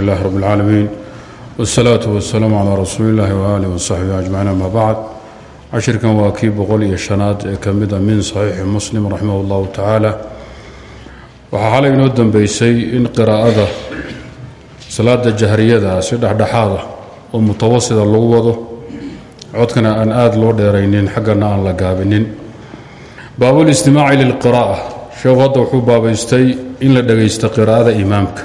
lah rb اlcaalamiin wالsalaaةu wasalaamu calaa rasuuli اllahi waalih wasaxbihi ajmaciin ama bacd cashirkan waa kii boqol iyo shanaad ee ka mida min saxiixi muslim raximah اllahu tacaala waxaa xalay inoo dambeysay in qiraa'ada salaada jahriyada si dhexdhexaada oo mutawasida lagu wado codkana aan aada loo dheeraynin xaggana aan la gaabinin baabulistimaaci lilqiraa'a sheekhu hadda wuxuu baabaystay in la dhegaysto qiraa'ada imaamka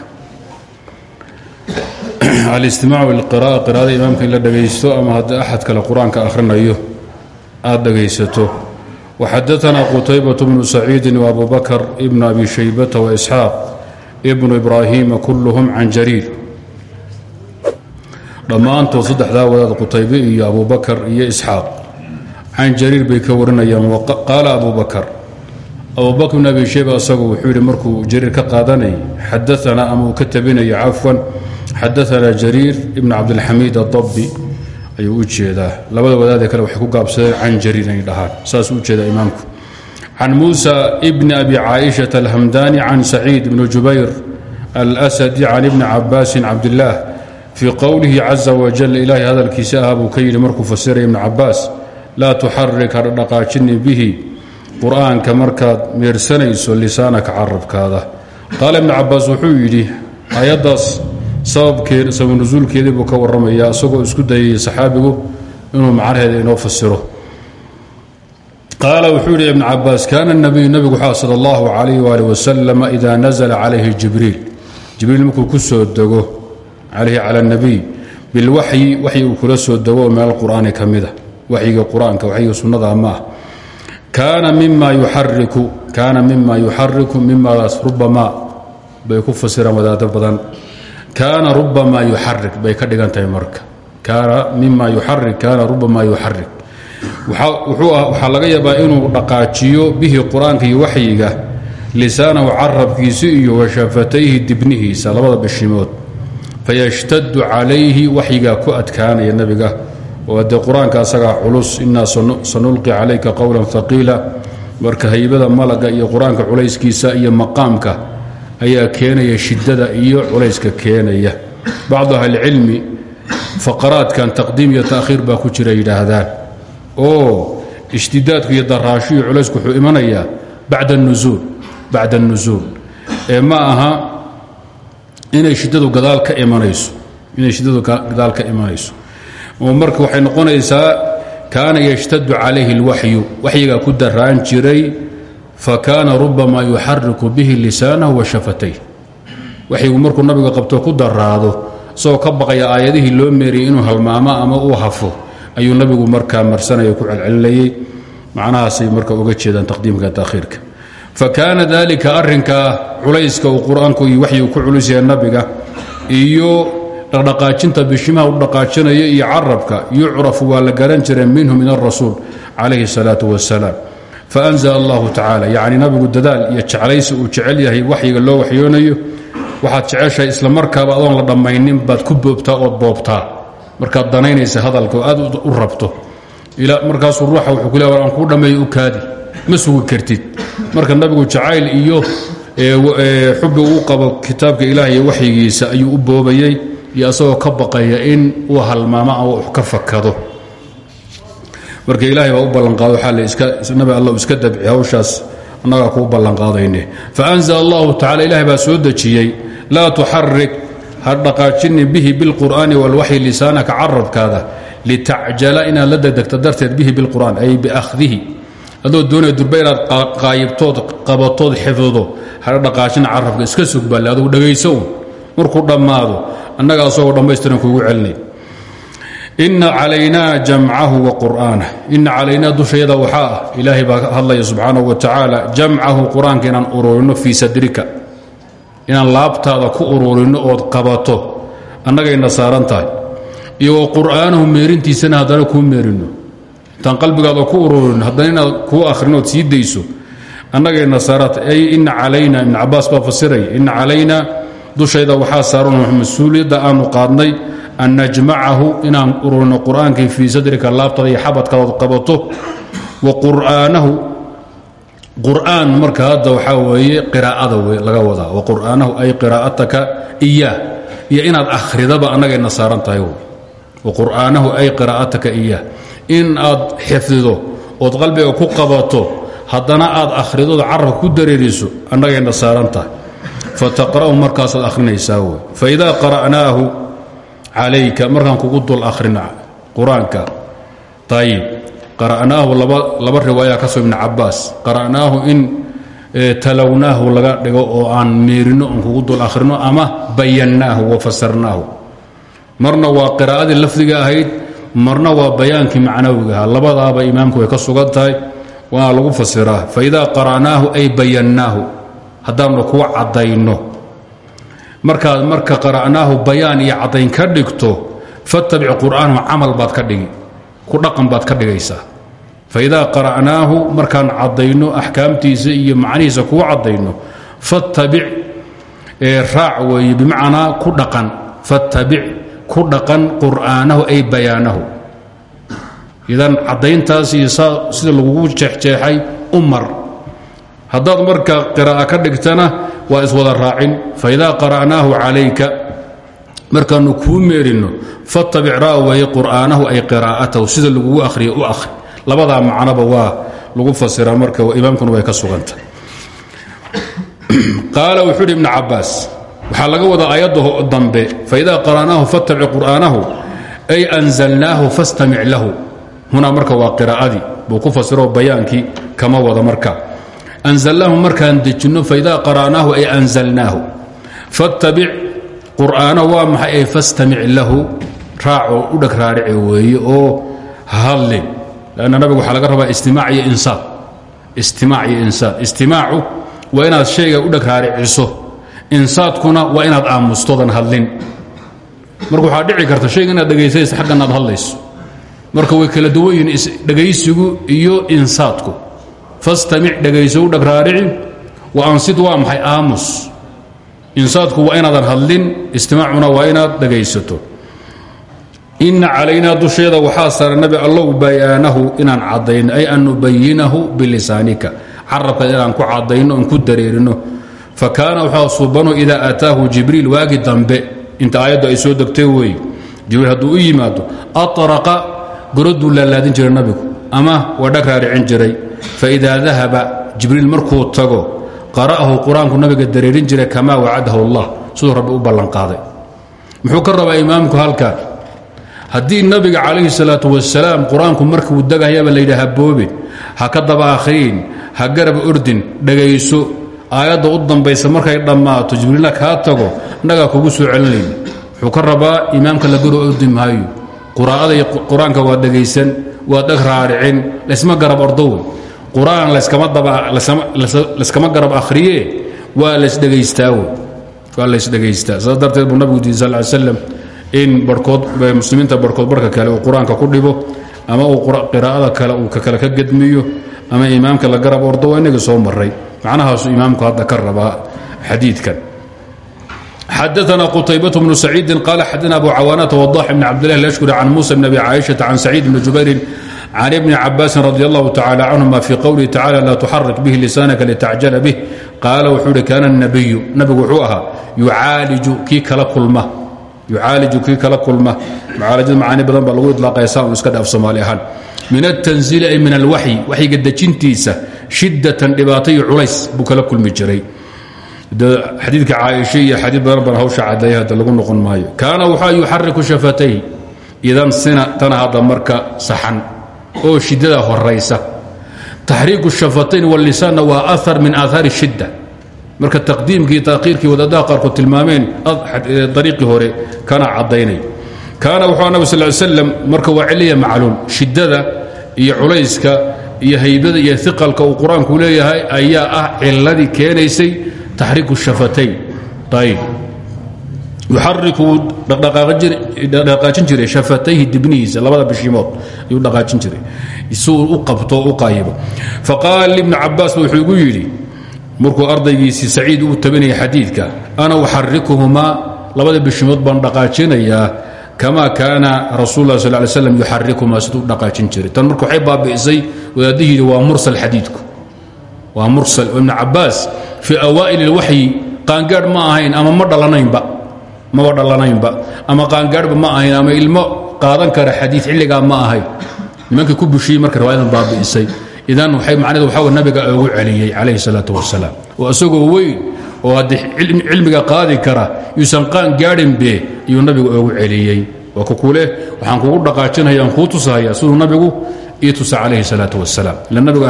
alistimaacu lilqira'a qiraa'ada imaamka in la dhegaysto ama haddii axad kale qur'aanka akhrinayo aada dhegaysato waxadaanaa qutaybatu bnu saciidin waabu bakr ibnu abi shaybata waisxaaq ibnu ibraahiima kulluhum can jariir. Dhammaantood saddexdaa wadaad qutaybe iyo abubakar iyo isxaaq. Can jariir bay ka warinayaan qaala abu bakar abubakr bn abi shayba asagu wuxuu yidhi markuu jariir ka qaadanayay xadaanaa ama uu ka tabinayo cafwan xadaanaa jariir ibn cabdilxamiid adabbi ayuu u jeedaa. Labada wadaadee kale waxay ku gaabsadeen can jariir inay dhahaan. Saasuu u jeedaa imaamku. Can muusa bni abi caaishata alhamdani can saciid bni jubayr alsadi can ibni cabaasin cabdillaah fii qowlihi caza wajal ilaahay hadalkiisa ahaa buu ka yidhi markuu fasiraya ibnu qur'aanka markaad meersanayso lisaanaka carabkaada. Qaala ibnu cabaas wuxuu yidhi ayaddaas sababkeed sabab nusuulkeedii buu ka warramaya isagoo isku dayay saxaabigu inuu macnaheeda inoo fasiro qaala wuxuu yidhi ibnu cabaas kaana nabiyu nabigu waxaa sala allahu calayh waali wasalam idaa nazla calayhi jibriil. Jibriil markuu ku soo dego calayhi cala nabiy bilwaxyi waxyi uu kula soo dego oo meel qur'aani ka mida qur'aanka waxyiga sunnada ma ah kaana mima yuxariku kaana mima yuxariku mimaadaas rubamaa bay ku fasiraan wadaado badan. Kaana rubamaa yuxarik bay ka dhigan tahay marka. Kaana mima yuxarik kaana rubamaa yuxarik waxaa laga yaabaa inuu dhaqaajiyo bihi qur'aanka iyo waxyiga lisaanahu carabkiisi iyo washafatayhi dibnihiisa labada bishimood. Fayashtadu calayhi waxyigaa ku adkaanaya nebiga oo dee qur'aanka asagaa culus inaa sanulqi calayka qowlan haqiila marka haybada malaga iyo qur'aanka culayskiisa iyo maqaamka ayaa keenaya shidada iyo culayska keenaya. Bacdu ahlicilmi faqaraadkan taqdiim iyo taakhiir baa ku jira yidhaahdaan. Oo ishtidaadku iyo daraasho iyo culaysku wuxuu imanayaa bacda nuuul bacda anusuul ee ma aha inay shiddadu gadaal imanayso inay shiddadu gadaal ka imanayso oo marka waxay noqonaysaa kaana yashtadu calayhi اlwaxyu waxyigaa ku daraan jiray fakaana rubamaa yuxariku bihi lisaanahu wa shafatay waxyigu markuu nabiga qabto ku daraado isagoo ka baqaya aayadihii loo meeriyey inuu halmaamo ama uu hafo ayuu nabigu markaa marsanaya ku celcelinayey macnahaasay marka uga jeedaan taqdiimka taakhiirka fakaana dalika arrinkaa culayska uu qur'aanku iyo waxyigu dhaqdhaqaajinta bishimaha u dhaqaajinaya iyo carabka yucrafu waa la garan jiray minhu min arasuul calayhi اsalaau wasalaam faanzla allahu tacaala yacni nabigu dadaal iyo jeclaysi uu jecel yahay waxyiga loo waxyoonayo. Waxaad jeceshahay islamarkaaba adoon la dhammaynin baad ku boobtaa ood boobtaa. Markaad danaynaysa hadalka aad u rabto. Markaasuu ruuxa wuuu ku le aan kuu dhammeeyo u kaadi ma sugi kartid. Marka nabigu jacayl iyo xubbi uu qabo kitaabka ilaah iyo waxyigiisa ayuu u boobayay iyo ka baqaya in uu halmaamo ama wax ka fakado. Marka ilaahay baa u ballanqaado nabi alla iska dabci hawshaas annagaa kuu ballanqaadayne. Faanzla allahu tacala ilahay baa soo dejiyey laa tuxarik ha dhaqaajini bihi bilqur'aani walwaxyi lisaanaka carabkaada litacjala inaad la degdegto darteed bihi bilqur'aan ay biahdihi adoo doonaya durba qaayibtood qabatood xifdido ha dhaqaajina carabka iska sugballe adugu dhegayso markuu dhammaado. Annaga asagoo dhammaystiran kuugu celinay. Ina calaynaa jamcahu wa qur'aanah ina calaynaa dushayada waxaa ah. Ilaahay baa hadlaya wa tacaala jamcahu qur'aanka inaan ururinno fii sadrika. Inaan laabtaada ku ururinno ood qabato. Annagayna saaran iyo qur'aanahu meerintiisana haddana kuu meerinno intaan qalbigaada ku ururinno haddana inaad kuu akhrino ood sii dayso. Annagayna saaranta ay ina calayna ibn cabaas baa fasiraya. Ina calayna dushayda waxaa saaran mas'uuliyadda aanu qaadnay an najmacahu inaan ururino qur'aankii fii sadrika laabtada iyo xabadkaood qabato wa qur'aanahu qur'aan marka hadda waxaa weeye qiraa'ada laga wadaa wa qur'aanahu ay qiraa'ataka iyaah iyo inaad akhridaba annagayna saaran tahay wa qur'aanahu ay qiraa'ataka iyah in aad xifdido ood qalbiga ku qabato haddana aad akhridood carabka ku dareeriso annagayna saaran tahay fataqra'u markaasaad akhrinaysaa wey faidaa qara'naahu calayka markaan kugu dul akhrina qur'aanka ayib qara'naahu laba riwaaya ka soo ibn cabaas qara'naahu in talownaahu laga dhigo oo aan meerino on kugu dul akhrino ama bayannaahu wa fasarnaahu marna waa qiraa'adii lafdiga ahayd marna waa bayaankii macnawigaha labadaaba imaamku way ka sugan tahay waana lagu fasiraa faidaa qara'naahu ay bayannaahu haddaanu kuwa caddayno. Markaad marka qara'naahu bayaan iyo caddayn ka dhigto fattabic qur'aanahu camal baad ka dhigi ku dhaqan baad ka dhigaysaa faidaa qara'naahu markaan caddayno axkaamtiisa iyo macnihiisa kuwa caddayno fattabic raac weeye bimacnaa ku dhaqan fattabic ku dhaqan qur'aanahu ay bayaanahu. Idan caddayntaas iyo sida lagugu jeexjeexay u mar haddaad marka qiraa'a ka dhigtana waa iswada raacin. Faidaa qara'naahu calayka markaanu kuu meerinno fattabic raa weeye qur'aanahu ay qiraa'atahu sida lagugu akhriya u akhri. Labadaa macnoba waa lagu fasiraa marka imaamkuna way ka suganta. Qaala wuxuu uhi ibnu cabbaas waxaa laga wadaa aayadda dambe faidaa qara'naahu fattabic qur'aanahu ay anzalnaahu fastamic lahu. Hunaa marka waa qiraa'adii buu ku fasiro bayaankii kama wada marka anzalnaahu markaan dejinno faidaa qara'naahu ay anzalnaahu fattabic qur'aanahu waa maxay ay fastamic lahu raacoo u dheg raarici weeye oo hadlin lanna nabigu waxaa laga rabaa istimaac iyo insaad istimaac iyo insaad istimaacu waa inaad shayga u dheg raariciso insaadkuna waa inaad aamustodan hadlin marka waxaa dhici karta shayga inaad dhegaysanaysa xaggan aad hadlayso marka way kala duwan yihiin dhegaysigu iyo insaadku fastamic dhegayso u dheg raarici wa ansid waa maxay aamus. Insaadku waa inaadan hadlin istimaacuna waa inaad dhegaysato. Ina calaynaa dusheeda waxaa sara nabi allow bayaanahu inaan cadayno ay an nubayinahu bilisaanika. Carabka inaan ku cadayno oon ku dareerino. Fa kaana waxaa subanu idaa aataahu jibriil waagi dambe. Inta aayaddu ay soo degtay weeye jibriil u yimaado aطraqa goroduu laalaadin jiray nabigu ama waa dhag jiray faidaa dahaba jibriil markuu tago qara'ahu qur'aanku nabiga dareerin jiray kamaa wacadahu allah siduu rabbi u ballanqaaday muxuu ka rabaa imaamku halkan haddii nabiga calayhi salaatu wasalaam qur'aanku markuu degayaba layidhi haboobe ha ka daba akhriin ha garab ordin dhegayso aayadda u dambaysa markay dhammaato jibriilna kaa tago innagaa kugu soo celinayna wuxuu ka rabaa imaamka la garo ordi maayo quraa'ada qur'aanka waa dhegaysan raaricin laysma garab ordowe qur'aan laskama garab akhriye waa lasdhgaystaa waa lasdhegaystaa saas darteed buu nabigu diiy sal l slam in barkood muslimiinta barkood barka kale uu qur'aanka ku dhibo ama uu qiraa'ada kale uu kakale ka gedmiyo ama imaamka la garab ordo waa soo maray macnahaasu imaamku hadda ka rabaa xadiidkan. Xadana qutaybaة bn saciidi qal xadna abu cawaanata wadax bn cabdlah ashkuri can musa bn abi caaishaةa can saciid bni jubayrin can ibni cabaasin radi allahu tacala canhuma fii qowlihi tacala laa tuxarik bihi lisaanaka litacjala bih qaala wuxuu hi kaana nabiyu nabigu wuxuu ahaa yucaaliju kii kala kulma. Yucaaliju kii kala kulma. Mucaalajada macaani badan baa lagu ilaaqaya saa un iska dhaaf soomaali ahaan. Min altanziili ay min alwaxyi waxyiga dejintiisa shiddatan dhibaato iyo culays buu kala kulmi jiray. Xadiidka caaisha iyo xadiid badan baan hawsha cadeeya hadda lagu noqon maayo. Kaana wuxua yuxariku shafatayh idan sina tan hadda marka saxan oo shiddada horaysa. Taxriiku shafatayn walisaanna waa ahar min aahaari shidda. Marka taqdiimkii taakhiirkii wadaadaha qaarkood tilmaameen dariiqii hore kana caddaynay. Kaana wuxuu nabig sal slam marka waa ciliya macluul shiddada iyo culayska iyo haybada iyo iqalka uu qur'aanku leeyahay ayaa ah ciladii keenaysay taxriiku shafatayn. Ayb yuxariku dhaqaajin jiray shafatayhi dibnihiisa labada bishimood ayuu dhaqaajin jiray si uu u qabto u qaayibo. Faqaala ibnu cabaas wuxuu igu yidhi markuu ardaygiisii saciid uu tabinaya xadiidka ana uxarikuhumaa labada bishimood baan dhaqaajinayaa kama kaana rasul lah sal ly slam yuxarikumaa siduu jiray tan marka waxay baabi'isay waa mursal xadiidku. Waa mursal. Ibnu cabaas fii awaa'il اlwaxyi qaangaadh ma ahayn ama ma dhalanaynba maba dhalanaynba ama qaangaadhba ma ahayn ama ilmo qaadan kara xadii xilligaa ma ahayn nimankii ku bushiyey marka riwaayadan baabi'isay. Idan waxay macnaheedu waxaa nabiga ugu celiyey calayhi salaatu wasalaam oo isagoo weyn oo haddii cilmiga qaadi kara yuusan qaan gaadhinbe iyuu nabigu ugu celiyey. Waa kukuleh waxaan kugu dhaqaajinaya aan kuu tusahaya siduu nabigu ii tusa calayhi salaatu wasalaam ila nabigu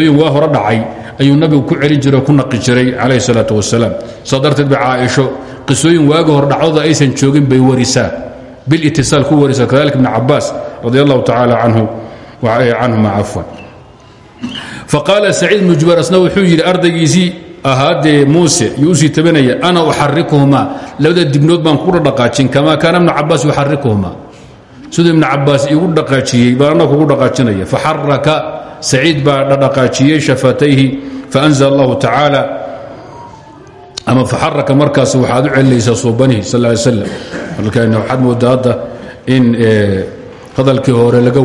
iyo waa hore dhacay ayuu nabigu ku celin jiray ku naqi jiray calayhi salaatu wasalaam saa darteed ba qisooyin waagi hore dhacdooda aysan joogin bay warisaa. Bilitisaal ku warisa kadalika ibn cabaas radi allahu tacaala canhu canhuma cafwan faqaala saciid bnu jubair asna wuxuu yidhi ardaygiisii ahaadee muuse u sii tabanaya ana uxarikuhumaa labada dibnood baan kugu dhaqaajin kamaa kaana ibnu cabaas yuxarikuhumaa siduu ibnu cabaas iigu dhaqaajiyey baan anna kugu dhaqaajinaya. Faxaraka saciid baa dhaqaajiyey shafatayhi faanzl allahu tacaala. Ama faxaraka markaas waxaad u celinaysaa suubanihi sal ly slam markan waxaad moodaa in hadalkii hore laga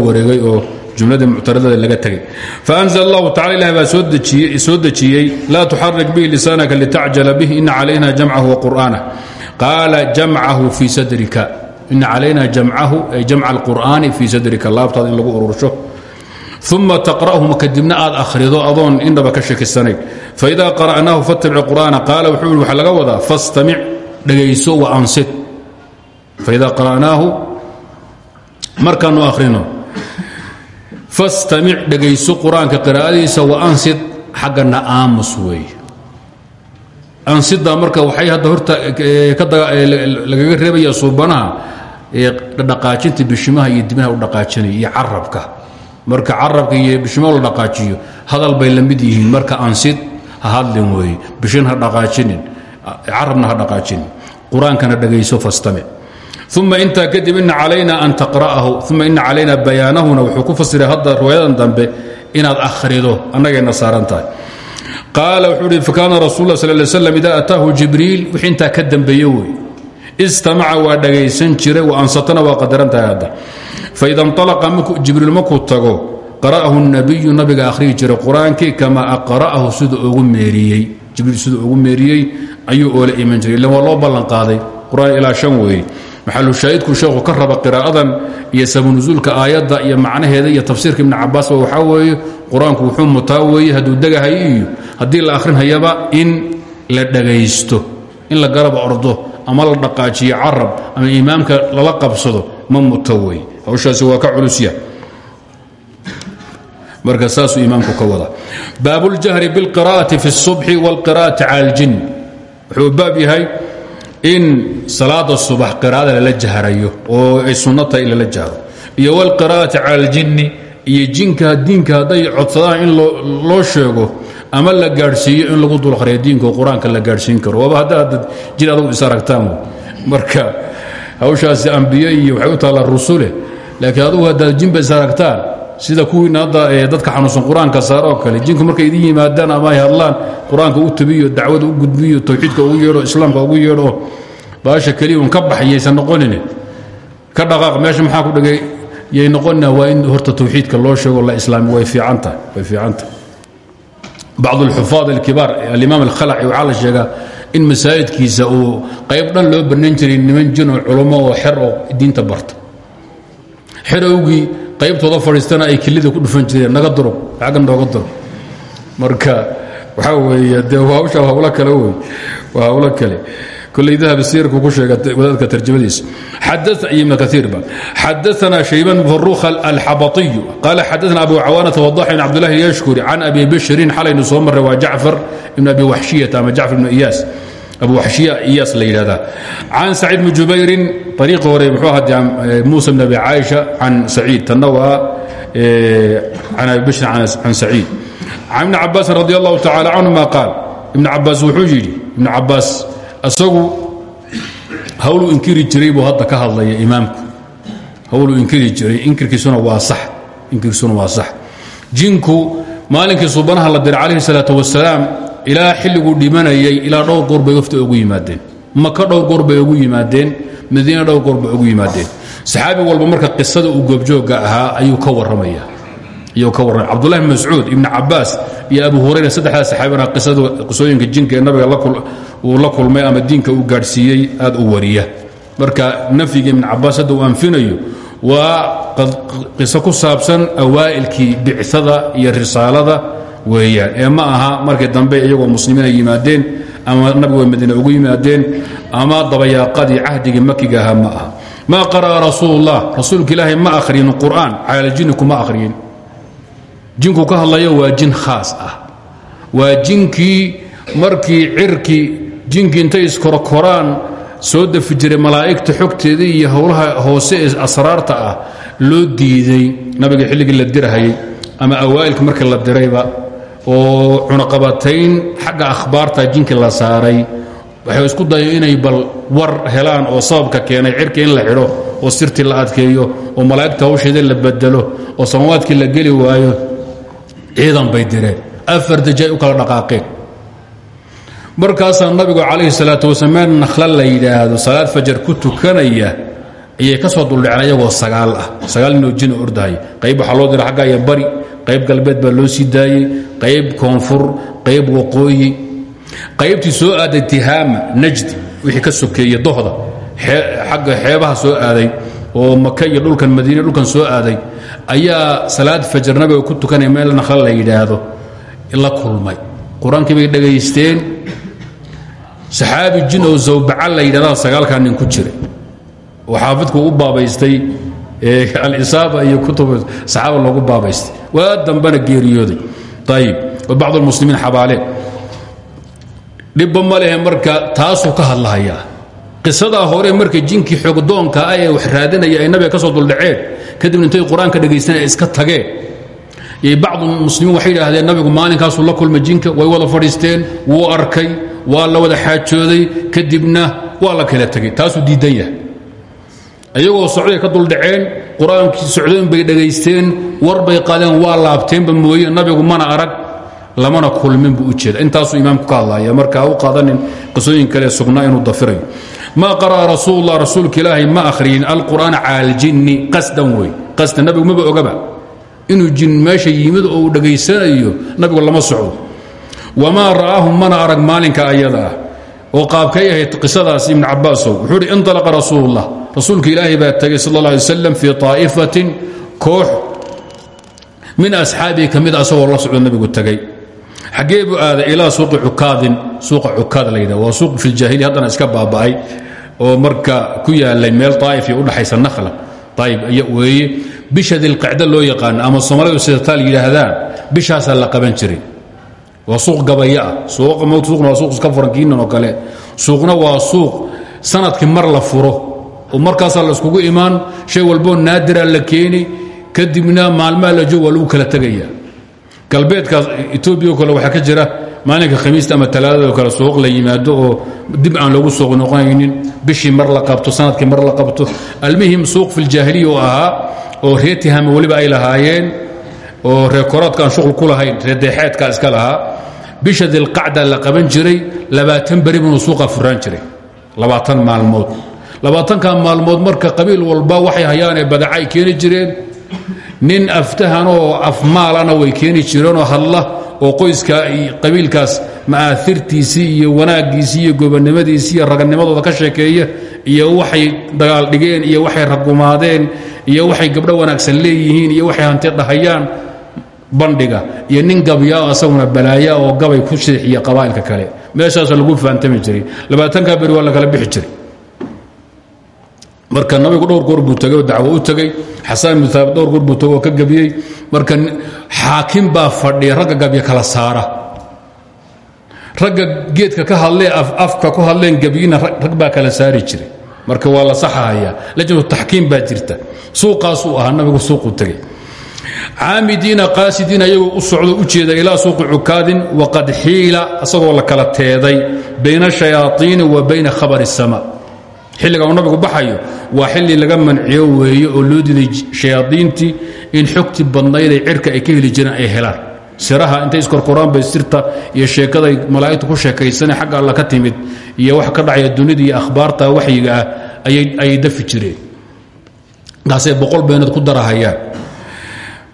sadrika ina calayna jamcahu ay jamca alqur'aani fii sadrika laabtaada in lagu urursho uma taqra'hu kadibna aad akhrido adoon indhaba ka shakisanayn faida qara'naahu fattabic qur'aana qaala wuxuu i waxa laga wadaa fastamic dhegayso wa ansid faida qara'naahu markaanu akhrino fastamic dhegayso qur'aanka qiraa'adiisa wa ansid xaggana aamus weeye ansiddaa marka waxay hadda horta lagaga reebaya suubanaha dhaqaajinta bishimaha iyo dimaha u dhaqaajinaya iyo carabka marka carabka iyo bishimo la dhaqaajiyo hadal bay la mid yihiin. Marka ansid ha hadlin weeye. Bishin ha dhaqaajinin carabna ha dhaqaajinin. Qur'aankana dhegayso fastamic uma intaa kadib ina calayna an taqra'ahu uma ina calayna bayaanahuna wuxuu ku fasiray hadda riwaayadan dambe inaad akhrido annagayna saaran tahay. Qaala wuxuu uhi fakaana rasul la sal ly slam ida ataahu jibriil wixii intaa ka dambeeye wey istamaca waa dhagaysan jiray waansatana waa qadaran tahay hadda. Faida nalaqa jibriil markuu tago qara'ahu nabiyu nabiga akhrihi jiray qur'aankii aqra'ahu sida ugu meeriyey. Jibriil sida ugu meeriyey ayuu oola iman jiray. Illan loo ballanqaaday qur'aan ilaa shan weeye. Maxalu shaahidku sheekhu ka raba qiraa'adan iyo sabanusuulka aayadda iyo macnaheeda iyo tafsiirka ibni cabaasba waxaa weeye qur'aanku wuxuu mutaa weeye hadduu degahay iyo haddii la in la dhagaysto in la garab ordo ama la dhaqaajiyo carab ama imaamka lala qabsado ma muto wey hawshaasi waa ka culusya marka saasuu imaamku ka wada baabuljahri biاlqira'ati fi الصubxi wاlqira'ati cala اljin wuxuu baab yahay in salaada subax qiraa'ada lala jahrayo oo ay sunno tahay in lala jahro iyo wاlqira'ati cala اljinni iyo jinka diinka hadday codsadaan in loo sheego ama la gaadhsiiyo in lagu dul qariyo diinka qur'aanka la gaadhsiin karo. Waaba hadda hadda jin adugu is marka hawshaasi ambiye iyo waxay u taallaa rusule. Laakiin adugu haddaad jinba is sida kuwiina hadda dadka xanuunsan qur'aanka kale jinku markay idin yimaadaan ama ay hadlaan qur'aanka u tabiyo dacwada u gudbiyo tawxiidka ugu yeedho islaamka ugu yeedho baasha keliya un ka baxyaysan noqonine. Ka dhaqaaq meesha maxaa ku dhagay yay noqonina waa in horta tawxiidka loo sheego la islaami way fiicantahay way fiicantahay bacd alxufaad alkibaar alimaam alkhalaci waxaa la sheegaa in masaajidkiisa uu qayb dhan loo bannayn jiray niman jin oo culummo oo xer oo diinta barta xerowgii qaybtooda fadhiistana ay kelida ku dhufan jireen naga duro agga nooga duro marka waxaa weeye dee hawsha hawlo kale wey waa hawlo kale koley dahab siirku ku sheega wadaadka tarjamadiisa. Ibn kaiirba xadaana shayban faruuk alxabaiyu qaala xadaana abu cawaanata wadax ibn cabdillahi yashkuri can abi bishrin xalaynu soo marray waa jacfar ibn abi waxshiyata ama jacfar ibn iyaas. Abu waxshiya iyaas la yidhahdaa can saciid bni jubayrin ariiqi hore muxuu ahaa muusa bn abi caaisha can saciid tanna waa can abi bishrin can saciid. Can ibni cabaasin radi allahu tacala canhuma qaal. Ibn cabaas wuxuu yidhi ibn cabaas isagu hawluu inkiri jiray buu hadda ka hadlaya imaamku. Hawluu inkiri jiray inkirkiisuna waa sax inkirkiisuna waa sax. Jinku maalinkii suubanaha la diray calayhi salaatu wasalaam ilaa xilliguu dhimanayay ilaa dhowr goor bay ugu yimaadeen. Maka dhowr goor ugu yimaadeen madiina dhowr goor ugu yimaadeen. Saxaabi walba marka qisada uu goobjoogga ahaa ayuu ka warramaya. Ayuu ka warramaya. Cabdullahi bn mascuud ibni cabaas iyo abu hurayra saddexdaa saxaabina qisooyinka jinka ee nabiga uu la kulmay ama diinka uu gaadhsiiyey aad u wariya. Marka nafyiga ibn cabaas uu anfinayo waa qiso ku saabsan awaa'ilkii bicada iyo risaalada weeyaan. Ee ma aha markii dambe iyagoo muslimiin yimaadeen ama nabigu madiine ugu yimaadeen ama dabayaaqadii cahdigii makiga ahaa ma aha. Ma qara'a rasuulullah? Rasuulka ilaahay ma akhriyin qur'aan cala ljinni kuma akhriyin jinku ka hadlayo waa jin khaas ah. Waa jinkii markii cirkii jinkii intay iskorokoraan soo dafi jiray malaa'igta xogteedii iyo howlaha hoose ee asraarta ah loo diiday nabiga xilligii la dirahayay ama awaa'ilka markii la dirayba oo cunaqabatayn xagga akhbaarta jinkii la saaray. Waxay isku dayo inay bal war helaan oo sababka keenay cirka in la xidho oo sirtii la adkeeyo oo malaa'igta hawsheeda la bedelo oo samawaadkii la geli waayo ciidan bay direen. Afar dajay u kala dhaqaaqeen markaasaa nabigu calayhi salaatu wasalaam nakhla la yidhaahdo salaad fajar ku tukanaya ayay ka soo ayagoo sagaal ah. Sagaal ninoo ordahay qayb waxaa loo diray xagga iyo bari qayb galbeed baa loo sii daayey qayb koonfur qayb waqooyi. Qaybtii soo aaday tihaama najdi wixii ka dohda xagga xeebaha soo aaday oo maka iyo dhulkan madiine dhulkan soo aaday ayaa salaad fajar nabiga ku tukanaya meel nakhla la yidhaahdo kulmay. Qur'aankii bay dhegaysteen saxaabi jin oo zawbaca la yidhahdaa sagaalkaa nin ku jiray oo xaafidku u baabaystay alisaaba iyo kutub saxaaba loogu baabaystay. Waa dambana geeriyooday. Ayib oo bacd almuslimiin xabaaleen dhibba ma marka taasuu ka hadlahayaa. Qisadaa hore marka jinkii xoogdoonka ah wax raadinaya ay nabiga ka duldhaceen kadibna intay qur'aanka dhegaysanay ay iska tageen. Muslimiin waxay idhaahdeen nabigu maalinkaasuu la kulmay jinka way wada fadhiisteen wuu arkay waa la wada xaajooday kadibna waa la kala tegey taasuu diidan yahay. Iyagoo socday ka duldhaceen qur'aankii socdeen bay dhegaysteen war bay qaadeen waa laabteenba mooye nabigu mana arag lamana kulmin buu u jeeda imaamku ka hadlaya marka ha qaadanin qisooyin kale sugnaa inuu dafirayo. Ma qara'a rasuulullah rasuulka ilaahay ma akhriyin alqur'aana cala aljinni qasdan wey qasdan nabigu maba ogaba. Inuu jin meesha yimid oo uu nabigu lama socdo wamaa ra'aahu mana arag maalinka ayada ah oo qaabkay ahayd qisadaas ibn cabaasow wuxuu hi inalaqa rasuulullah rasuulka ilaahay baa tegay sal alla alay waslam fii طaa'ifatin koox min asxaabihi ka mid asagoo la socdo nabigu tegay xaggee buu aaday ilaa suuqi cukaadin suuqa cukaad la yidhah waa suuq fi ljahiliya haddana iska baaba'ay oo marka ku yaalay meel daa'if iyo udhaxaysa nakhla ayib weeye bisha dilqacda la waa suuq gabaya ah. Suuqna suuq iska furan kiinan kale. Suuqna waa suuq sannadkii mar la furo. Oo markaasaa la iskugu imaan shay walboo naadiraa la keeni kadibna maalmaha la joog lagu kala tegaya galbeedkaas etoobiya kale waxaa ka jira maalinka khamiista ama talaadado kale suuq la yimaado oo dib aan loogu suuq noqonaynin. Bishii mar la qabto sannadkii mar la qabto. Almuhim suuq filjaahiliya oo ahaa oo reer tihaama weliba ay lahaayeen oo reer koraadka aan deexeedka iska lahaa bisha dilqacda la qaban jiray labaatan beri bunuu suuqa furaan jiray. Labaatan maalmood. Labaatanka maalmood marka qabiil walba waxay hayaanee badaca ay keeni jireen. Nin aftahan oo afmaalana way keeni jireenoo hadla oo qoyska qabiilkaas ma'aahirtiisii iyo wanaaggiisii iyo gobonnimadiisii iyo raganimadooda ka sheekeeya iyo waxay dagaal dhigeen iyo waxay ragumaadeen iyo waxay gabdho wanaagsan leeyihiin iyo waxay hanti dhahayaan bandhiga iyo nin gabyaa asaguna balaaya oo gabay ku seexiya qabaa'ilka kale. Meeshaasa lagu faantami jiray. Labaatankaa beri waa la kala bixi jiray. Marka nabigu dhowr goor buu tegay oo dacwo u tegey xasaan ibnu taabit dhowr goor buu oo ka gebiyey marka xaakim baa fadhiya ragga gabya kala saara. Ragga geedka ka hadlee afka ku hadleen gebyina rag baa kala saari jiray. Marka waa la saxahaya lajnatu taxkiim baa jirta. Suuqaasuu ahaa nabigu suuquu tegey caamidiina qaasidiina iyagoo u socdo u jeeda ilaa suuqi cukaadin waqad xiila asagoo la kala teeday bayna shayaaiini wa bayna khabari الsama xilliga uu nabigu baxayo waa xilli laga manciyo weeye oo loo diiday shayaadiintii in xogtii badnayd ay cirka ay ka heli jireen ay helaan. Siraha intay iskorkoraan bay sirta iyo sheekaday malaa'igtu ku sheekaysane xagga alla ka timid iyo wax ka dhacaya dunida iyo akhbaarta waxyiga ah ku darahayaan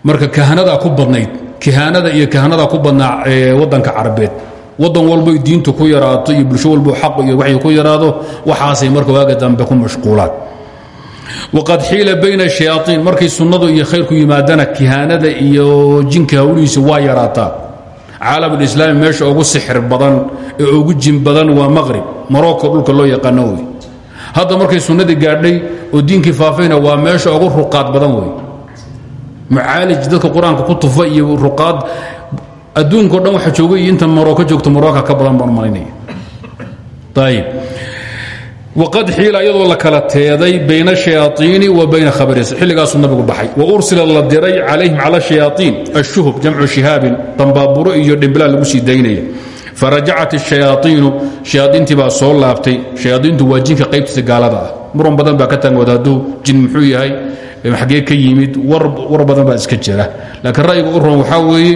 marka kahanadaa ku badnayd kahaanada iyo kahanadaa ku badnaa waddanka carabeed. Wadan walboy diintu ku yaraato iyo bulsho walbo xaq iyo waxay ku yaraado waxaasay marka waaga dambe ku mashquulaan waqad xiila bayna shayaaiin markay sunnadu iyo khayrku yimaadana kihaanada iyo jinka hawlihiisa waa yaraataa. Caalamulislaami meesha ugu sixir badan ee ugu jin badan waa maqrib morocco dhulka loo yaqaano hadda markay sunnadii gaadhay oo diinkii faafayna waa meesha ugu ruqaad badan wey mucaalij dadka qur'aanka ku tufa iyo ruqaad adduunko dhan waxa jooga iyo inta morocco joogto morocca ka badan baan malaynaya ayib waqad xiila iyadoo la kala teeday bayna shayaaiini wa bayna khabaris xilligaasuu nabigu baxay. Wa ursila la diray calayhim cala shayaaiin ashuhub jamcu shihaabin dambaaburo iyo dhimbilaa lagu sii daynaya farajacat shayaaiinu shayaaiintii baa soo laabtay. Shayaaiintu waa jinka qaybtiisa gaalada ah. Muran badan baa ka taangooda hadduu jin muxuu yahay xaggee ka yimid war badan baa iska jira laakiin ra'yiga u roon waxaa weeye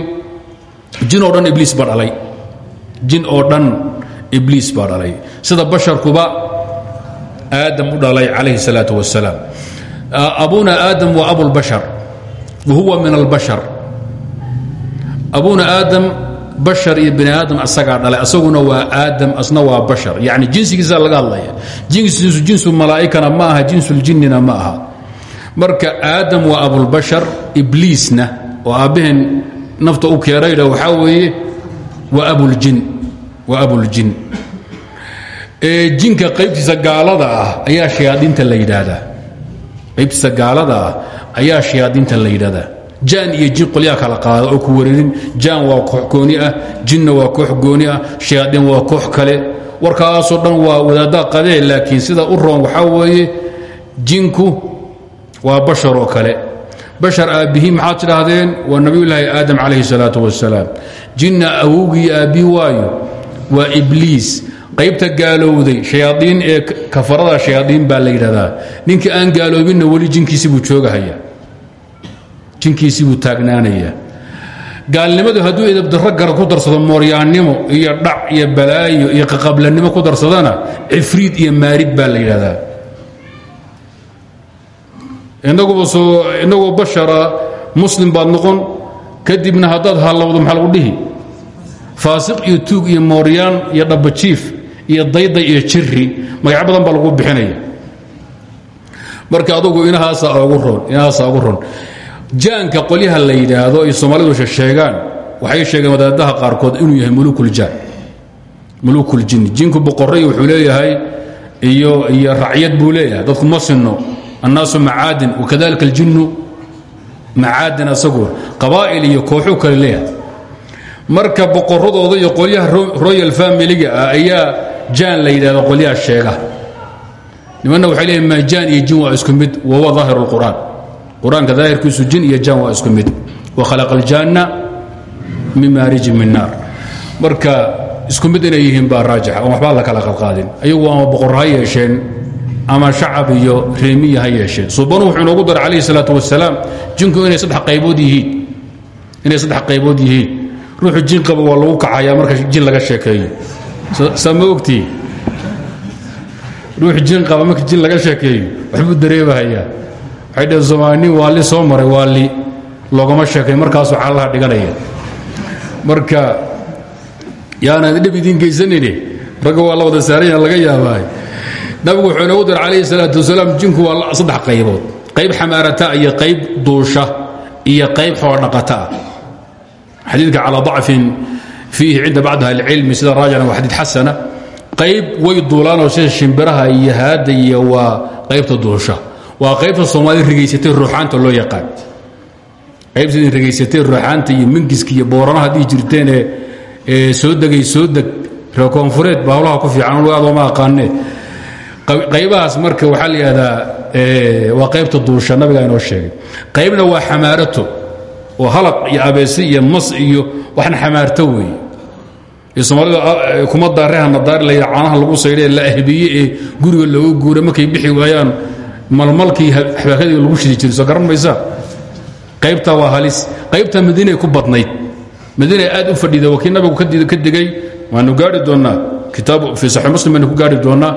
jin oo dhan ibliis baa dhalay jin oo dhan ibliis baa dhalay sida basharkuba aadam u dhalay calayhi الsalaaة wasalaam abuna aadam waa abulbashar wa huwa min albashar abuna aadam bashar iyo bini aadam asagaa dhalay asaguna waa aadam asna waa bashar yani jinsigiisa laga hadlaya jinsiisu jinsu malaa'ikana ma aha jinsuljinina ma aha marka aadam waa abulbashar ibliisna oo aabbaheen nafta u keeraydha waxaa weeye waa abuljin waa abuljin. Jinka qaybtiisa gaalada ah ayaa hayaaiinta la yidhaahdaa. Qaybtiisa gaalada ah ayaa shayaadiinta la yidhahdaa jaan iyo jin qolyaa kala qaada oo ku wareerin. Jaan waa koox gooni ah jinna waa koox gooni ah shayaadiin waa koox kale. Warkaasoo dhan waa wadaaddaa qadee laakiin sida u roon waxaa weeye jinku waa bashar oo kale. Bashar aabbihii maxaad tidhaahdeen? Waa nabiyulaahi aadam calayhi salaatu wasalaam jinna awowgii aabbihi waayo waa ibliis. Qaybta gaalowday shayaaiin ee kafarada shayaaiin baa la yidhahdaa. Ninka aan gaaloobinna weli jinkiisi buu joogahaya. Jinkiisii buu taagnaanaya. Gaalnimadu hadduu edabdarro gara ku darsado mooryaannimo iyo dhac iyo balaayo iyo qaqablannimo ku darsadana cifriid iyo maarid baa la yidhahdaa inagoo bashara muslim baad noqon kadibna haddaad hallowdo maxaa lagu dhihi? Faasiq iyo tuug iyo mooryaan iyo dhabbajiif iyo dayday iyo jiri magacyo badan baa lagu bixinaya. Marka adugu inahaasa ugu ron jaanka qolyaha la yidhaahdo ay soomaalidu sheegaan waxay sheegeen wadaadaha qaarkood inuu yahay mulukuljaan mulukuljini jinku boqorray wuxuu leeyahay iyo iyo racyad buu leeyahay dadku ma sinno annaasu macaadin wakadalika aljinnu macaadin asagu qabaa'il iyo kooxuu kale leeyahay. Marka boqoradooda iyo qolyaha royal familiga ah ayaa jaan la yidhahdo qolyaha sheega nimanna waxay leeyihiin ma jaan iyo jin waa isku mid. Wahuwa daahir اlqur'aan qur'aanka daahirkiisu jin iyo jaan waa isku mid. Wakhalaqa aljaanna min maariji min naar. Marka isku mid inay yihiin baa raajixa oon waxbaa la kala qadqaadin. Ayagu ama boqor ha yeesheen ama shacab iyo reemiya ha yeesheen suubanu wuxuu inoogu daray calayhi salaatu wasalaam jinku inay saddex qaybood yihiin. Inay saddex qaybood yihiin. Ruuxu jin qaba waa lagu kacayaa marka jin laga sheekeeyo. Saa ma ogtii? Ruux jin qaba marka jin laga sheekeeyo waxbuu dareemahayaa waxay dhaheen soomaali nin waalli soo maray waalli loogama sheekay markaasuu callaha dhiganaya. Marka yaanad dhib idiin geysanine? Ragga waa la wada saaranya laga yaabaa nabigu wuxuu inoogu diray calayhi salaatu wasalaam jinku waa saddex qaybood. Qayb xamaarata iyo qayb duusha iyo qayb xoolodhaqataa xadiidka calaa dacfin fiihi cinda bacdi ahli lcilmi sida raajana waa xadiid qayb way duulaanoo sida shimbiraha iyo haadda iyo waa qaybta duusha. Waa qaybta soomaali rigaysatay ruuxaanta loo yaqaan. Qaybta idin rigaysatay ruuxaanta iyo mingiska iyo booranaha dhihi jirteenee soo degay soo deg reer koonfureed baa hawlaha ku fiican adoomaa aqaanee qaybahaas marka waxaa la yidhahdaa waa qaybta duusha nabigaa inoo sheegay. Qaybna waa xamaarato oo halaq iyo abeesi iyo mas iyo waxna xamaarto weeye. Soomaalida kuma daarehana daari la caanaha lagu saydhee la ahbiye ee guriga looga guura markay bixi waayaan malmalkii xabaakadii lagu shidi jiray soo garan maysaa waa halis. Qaybta madiinay ku badnayd. Madiina aad u fadhida waa kii nabigu ka digay waanu gaari doonnaa. Kitaab fii saxi muslim baynu gaari doonnaa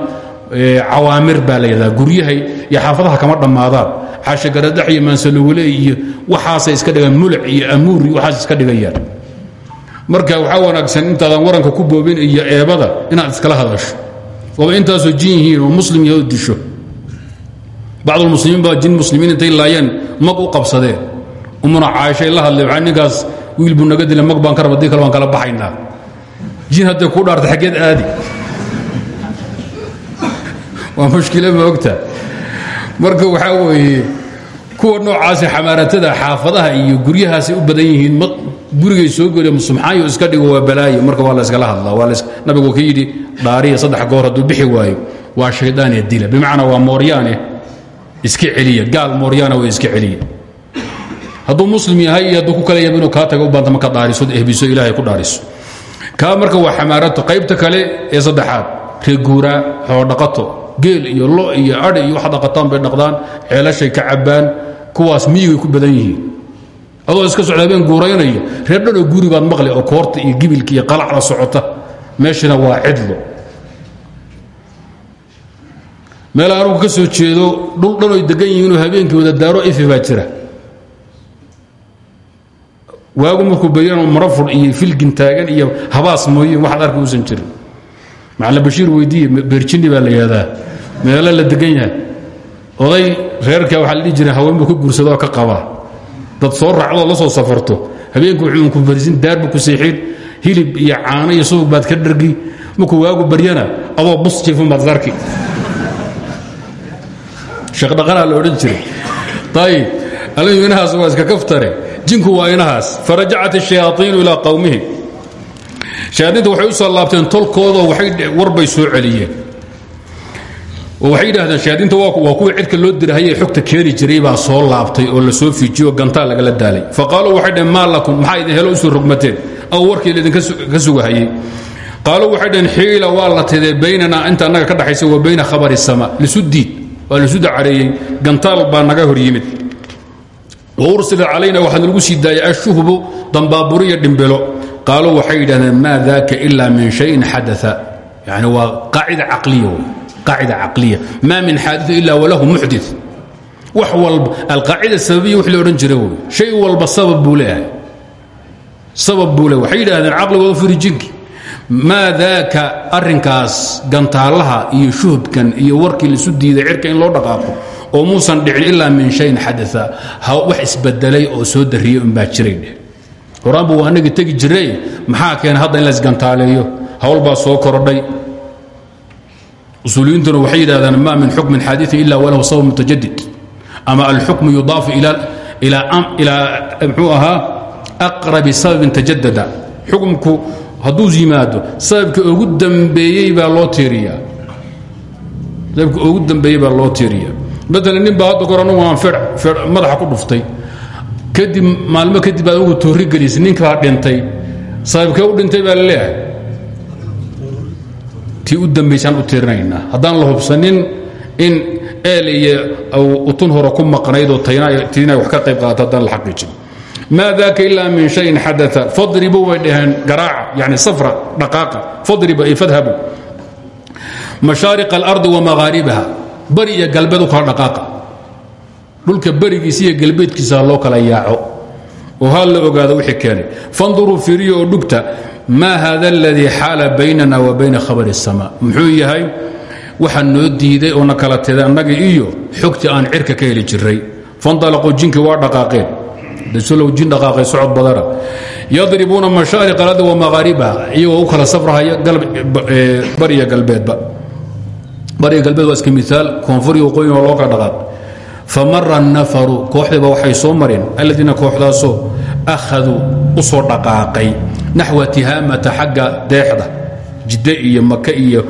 cawaamir baa la yidhahdaa. Guryahay iyo xaafadaha kama dhammaadaan. Xaashagaradhax iyo maansalowle iyo waxaasay iska dhigaan mulac iyo amuur waxaas iska dhigayaan. Marka waxaa wanaagsan intaadan waranka ku boobin iyo eebada inaad iskala hadasho. Ooba intaasoo jin yihiin oo muslim yaho disho. Bacdulmuslimiin baa jin muslimiin intay laayeen mag u qabsadeen. Umuna caaishay la wiil buu naga dila mag baan kala baxaynaa. Jin hadday kuu dhaarta xaggeed aadi waa mushkile ma ogta marka waxaa weeye kuwa noocaasi xamaaratada xaafadaha iyo guryahaasay u badan yihiin gurigay soo geliya musumxaayo iska dhigo waa balaayo. Marka waa la iskala hadlaa waa nabigu ka yidhi dhaariya saddex goor hadduu bixi waayo waa shaydaanee dila. Bimacnaa waa mooryaane iska celiya gaal mooryaana waa iska celiya. Hadduu muslim yahay iyo hadduu ku kala yaba inuu kaa taga u baanta marka dhaariso ehbiso ilaahay ku dhaariso. Kaa marka waa xamaarato qaybta kale ee saddexaad reeguuraa xoodhaqato geel iyo lo iyo adhi iyo wax dhaqataan bay dhaqdaan ceelashay ka cabbaan kuwaas miyigay ku badan yihiin. Adoo iska socda habeen reer dhanoo guri baad maqli oo koorta iyo gibilka iyo qalacda socota meeshana waa cidlo. Meel anugu ka soo jeedo dhul dhanoy degan yihiinoo habeenkii wada daaro ifi baa jira. Waagu markuu bayan marafur iyo filgin taagan iyo habaas mooyin waxaad arki uusan jirin macalin bashiir weydiiye beerjini baa la yihahdaa meelo la degan yahay oday reerka waxaa la dhihi jiray haweenbuu ka guursadoo ka qabaa dad soo raacdoo la soo safarto habeenku wuxuu ku fariisin daarbu ku seexiin hilib iyo caano iyo subag baad ka dhargi markuu waagu baryana adoo bus jiifun baad darki sheekh dhaqanaa la odhan jiray ayib alligu inahaas waa iska kaftare jinku waa inahaas farajacat الشhayaaiinu ilaa qowmihi shayaadiinta waxay u soo laabteen tolkoodoo warbay soo celiyeen. Oo waxay yidhahdeen shayaadiinta waa kuwa cirka loo dirahayee xogta keeni jiray baa soo laabtay oo la soo fiijiyo gantaa lagala daalay. Faqaaluu waxay dhaheen maa lakum? Idin helo u soo rogmateen. Aw warkii laydinka sugahayey qaaluu waxay dhaheen xiila waa la tidee baynanaa inta annaga ka dhaxaysa wa bayna khabari الsama lisu diid waa lisu gantaal baa naga hor yimid. Ursila calayna waxaa lagu sii dambaaburiya dhimbelo qaaluu waxay yidhahdeen maa daaka ila min shayin xadaa yani waa qaacida caqliya qaacida caqliya maa min xaadiu ila walahu muxdi wax walba alqaacida sababiya wix la odhan jira wey shay walba sabab buu sabab buu leeyahay waxay yidhahdeen caqligooda firijinki maa daaka iyo shuhubkan iyo warkii laisu diiday cirka in loo dhaqaaqo oo muusan dhicin ilaa min shayin xadaa wax isbedelay oo soo dariyey unbaa jiray horaanbu waa anagii tegi jiray. Maxaa keena hadda in la isgantaaleeyo? Hawl baa soo kordhay usuuliyiintuna waxay ma min xukmin xaadiثin ila walahu sabab mutajadid ama alxukmu yudaafu ilaa mxuu ahaa aqrabi sababin tajadada xukumku hadduu yimaado sababka ugu dambeeyey baa loo tiiriyaa. Sababka ugu dambeeyey baa loo tiiriya maalan nin baa hadda kor anugu aan madaxa ku dhuftay kadib maalmo kadib baad ugu toori gelisay ninkaa dhintay. Sababkee u dhintay baa la leeyahay? Tii u dambaysaan u tiirinaynaa haddaan la hubsanin in eel iyo utun hore ku maqnayd oo tiina wax ka qayb qaata haddaan la xaqiijin. Maa daaka ilaa min shayin xadaa fadribuu way dhaheen garaaca yani safra dhaqaaqa. Fadribu ay fadhabu. Mashaariq alardi wa magaaribaha bari iyo galbeed u kala dhulka berigiisa iyo galbeedkiisa loo kala yaaco. Oo hal la ogaado wixii keenay. Fanduruu fiiriyo oo dhugta maa hada aladii xaala baynana wa bayna khabari الsama muxuu yahay waxa noo diiday oo na kala teday annaga iyo xogtii aan cirka ka heli jiray fanalaquu jinkii waa dhaqaaqeen. Dasolow jin dhaqaaqay socod badana yadribuuna mashaariq alardi wa magaaribaha iyagoo u kala safrahaya bariya galbeedba. Bariga galbeed waa iska miaal koonfur iyo waqooyin oo loo kala dhaqaaq famara الnafaru kooxdiiba waxay soo mareen aladiina kooxdaasoo akhaduu u soo dhaqaaqay naxwa tihaamata xagga deexda jidde iyo maka iyo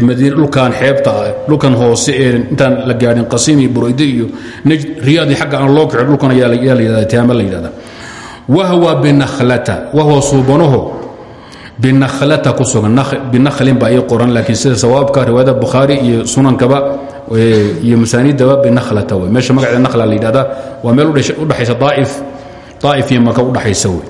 madiine dhulkan xeebta ah hoose ee intaan la gaadhin qasiim iyo burayde iyo najd riyaadii xagga aan loo kicin dhulkan ayaa la yidhahda tihaama la yidhahda wahwa binakhlata wahwa suubanaho binakhlata ku sugan baa ii qoran laakiin sida sawaabka riwaayada bukhaari iyo sunankaba iyo masaaniidaba binakhlata wey meesha magaceeda nakhla la yidhahda meel udhexaysa daa'if daa'if iyo maka udhaxaysa wey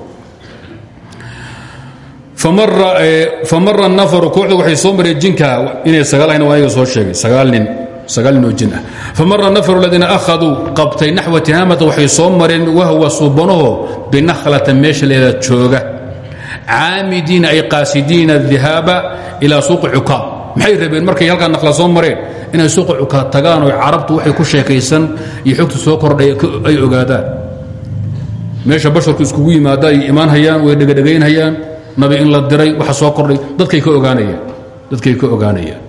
famara nafaru kooxda waxay soo mareen jinka inay sagaal ahayn waa soo sheegay sagaal nin sagaal nin oo jin nafaru aladiina akhaduu qabtay naxwa tihaamata waxay soo mareen wahwa suubanaho binakhlata meesha leeda jooga caamidiina ay qaasidiina dihaaba ilaa suuqi cukaad maxay rabeen markay halkaa naqla soo mareen inay suuqa cukaad tagaan oo carabtu waxay ku sheekaysan iyo xogta soo kordhay ay ogaadaan? Meesha basharku iskugu yimaada ay imaan hayaan way dhegadhegaynhayaan nabi in la diray waxa soo kordhay. Dadkay ka ogaanayaan. Dadkay ka ogaanayaan.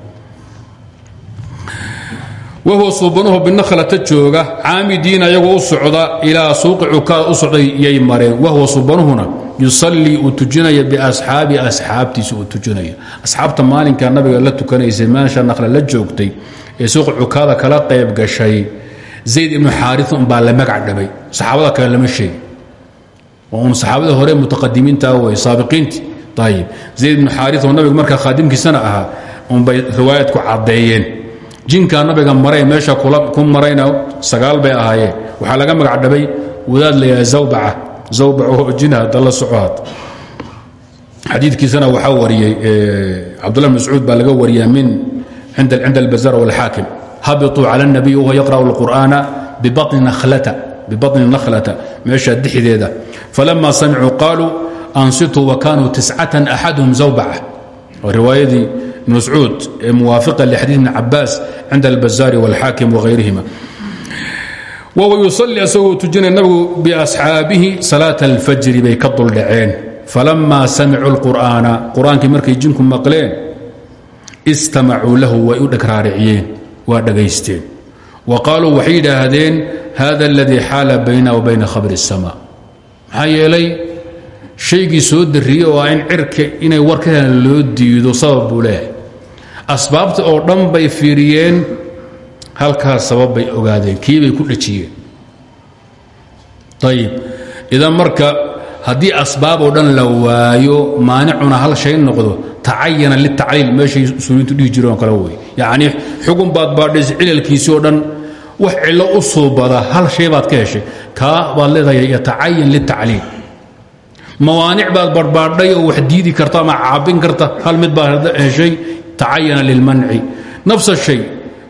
Wahuwa suubanuhu binakhlata jooga. Caamidiina iyagoo u socda ilaa suuqi cukaad u socday yay mareen. Wahuwa suubanuhuna yusallii uu tujinaya biasxaabi asxaabtiisa uu tujinaya. Asxaabta maalinka nabiga la tukanaysay meesha nakhle la joogtay ee suuqa cukaada kala qayb gashay zayd ibnu xaaria umbaa la magac dhabay. Saxaabada kale lama sheegi. Un saxaabada hore mutaqadimiinta wey saabiqiintii. Ayib zayd ibnu xaaria oo nabiga markaa khaadimkiisana ahaa unbay riwaayadku caddeeyeen. Jinkaa nabiga maray meesha ku marayna sagaal bay ahaayeen. Waxaa laga magac dhabay wadaad layaha zawbaca zawbac oo jinha dalla socohad xadiidkiisana waxaa wariyey cabdullah mascuud baa laga wariyaa min cinda albazar wاlxaakim habiطuu cala الnabiy wahuwa yaqra'u اlqur'ana bibaطni nakhlata meesha dixdeeda falama samicuu qaaluu ansituu wakanuu tiscatan axaduhum zawbaca oo riwaayadii ibn mascuud ee muwaafiqa lxadiid ibn cabaas cinda albazaari wاlxaakim wغayrihima whuwa yusalli asagoo tujinay nabigu biasxaabihi salaata alfajri bay ka duldhaceen falammaa samicuu lqur'aana qur'aankii markay jinku maqleen istamacuu lahu way u dhagraariciyeen waa dhagaysteen. Wa qaaluu waxay yidhaahdeen hada aladii xaala baynana wa bayna khabri اsama maxaa yeelay shaygii soo darriyey oo ah in cirka inay war loo diido sabab buu leehay asbaabta oo dhan bay fiiriyeen halkaas sabab bay ogaadeen kii bay ku dhajiyeen. Ayib idan marka haddii asbaab oo dhan la waayo maanicuna hal shay noqdo tacayana litacliil meeshay usuuliintu dhihi jireen oo kale wey yacnii xugun baad baadhis cilalkiisii oo dhan wax cillo u suubada hal shay baad ka heshay. Kaa baad leedahay yatacayan litacliil mawaanic baad barbaadhay oo wax diidi karta ama caabin karta hal mid baad heshay tacayana lilmanci. Nafsa shay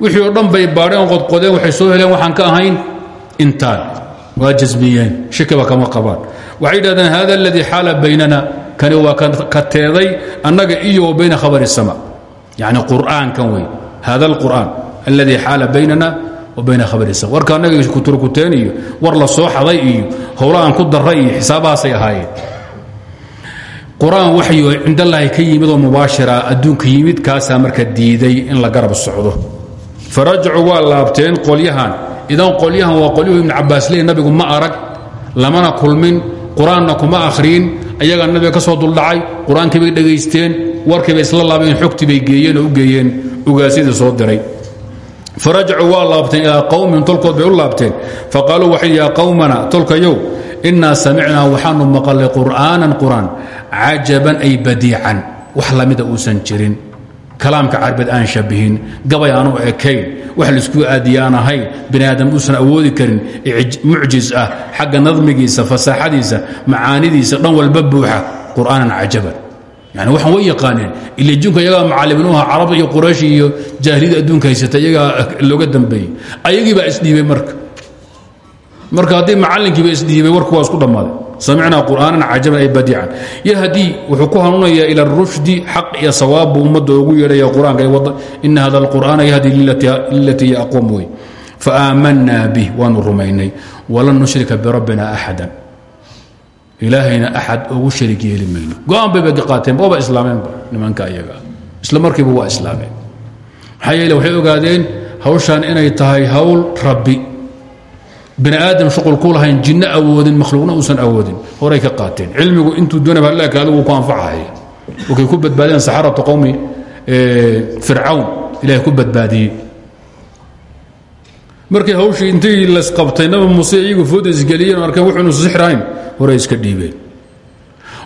wixii oo dhan bay baadheen qodqodeen waxay soo heleen waxaan ka ahayn intaan waa jasmiyeen shikiba kama qabaan waxay yidhahdeen hada aladii xaala baynana kani waa ka teeday annaga iyo wa bayna khabari الsama yani qur'aankan wey hada اlqur'aan aladii xaala baynana wa bayna khabari الsama warka annaga kuturkuteen iyo war la soo xaday iyo howla aan ku daray iyo xisaabahaasay ahaayeen qur-aan waxyo cindallaahi ka yimid oo mubaashira adduunka yimid kaasaa marka diiday in la garab socdo farajacuu waa laabteen qolyahan. Idan qolyahan waa qolyuhu ibnu cabaas leey nabigu ma arag. Lamana kulmin qur'aanna kuma akhriin ayagaa nabiga ka soo duldhacay qur'aankii bay dhegaysteen. Warkii bay isla laabeen xogtii bay geeyeen oo u geeyeen ugaasyadii soo diray. Farajacuu waa laabteen ilaa qowmin tolkood bay u laabteen. Faqaaluu waxay yaa qowmana tolkayow innaa samicnaa waxaanu maqalay qur'aanan qur'aan cajaban ay badiican. Wax lamida uusan jirin kalaamka carbeed aan shabihin gabay aanu ekayn wax la isku aadiya aan ahayn bini aadam uusan awoodi karin mucjiz ah xagga nadmigiisa fasaaxadiisa macaanidiisa dhan walba buuxa qur'aanan cajaban yani waxaan way yaqaaneen ila junka iyagaa macaliminuha carab iyo quraysh iyo jaahiliyada adduunka haysata iyagaa looga dambeeyey. Ayagii baa isdhiibay marka. Marka haddii macallinkiiba isdhiibay warku waa isku dhammaaday samicnaa qur'aanan cajaban ay badiican yahdii wuxuu ku hanuunayaa ila rushdi xaq iyo sawaab buu ugu yeedhaya qur'aanka ina hada alqur'aana yahdi lilatii hiya aqwam wey faaamanaa bih waanu rumaynay. Walan nushrika birabbina axadan ilaahayna axad ugu sharig yeeli mayno. Go'aan bayba qaateen booba islaameenba nimanka iyaga isla markiiba waa islaameen. Maxaa yeele inay tahay hawl rabbi bini aadam shuqul ku lahayn jinno awoodin makhluuqna uusan awoodin. Horay ka qaateen. Cilmigu intuu doonaba halaaka adigu ku anfacahaya wakay ku badbaadeen saxaratu qowmi fircawn. Ilahay ku badbaadiyey markii hawshii intii lasqabtay nabi muuse iyagu fooda isgeliyeen arkeen wuxuunu horay iska dhiibeen.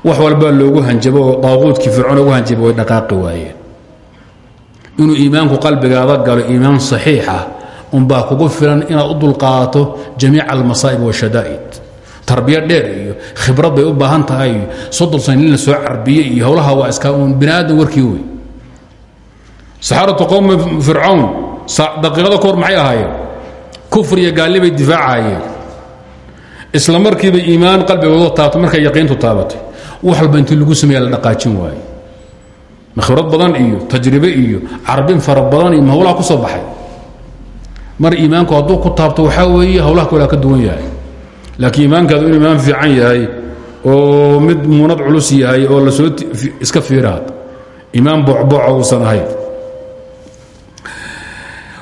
Wax walbaa loogu hanjabo oo daaquudkii hanjaba way dhaqaaqi waayeen. Inuu iimaanku qalbigaada galo iimaan saxiixa unbaa kugu filan inaad u dulqaadato jamiica almasaa'ib washadaa'id tarbiya dheer iyo khibrad bay u baahan tahay. Iyo soddon in la soo carbiyey iyo howlaha waa iska uun bini warkii wey saxaaratu qowmi fircawn daqiiqada kahor maxay ahaayeen? Kufriya gaalli bay difaacahayeen isla markiiba iimaan qalbigooda taabtay markay yaqiintu taabatay. Wax walba intii lagu sameeya la dhaqaajin waayo ma khibrad badan iyo tajribe iyo carbin fara iyo ma ku soo baxay mar iimaanku hadduu ku taabto waxaa weeye hawlaha kale ka duwan yahay. Laakiin iimaankaadu inuu iimaan fiican yahay oo mid muunad culus yahay oo la soo iska fiiraad. Iimaan bocboca uusan ahayn.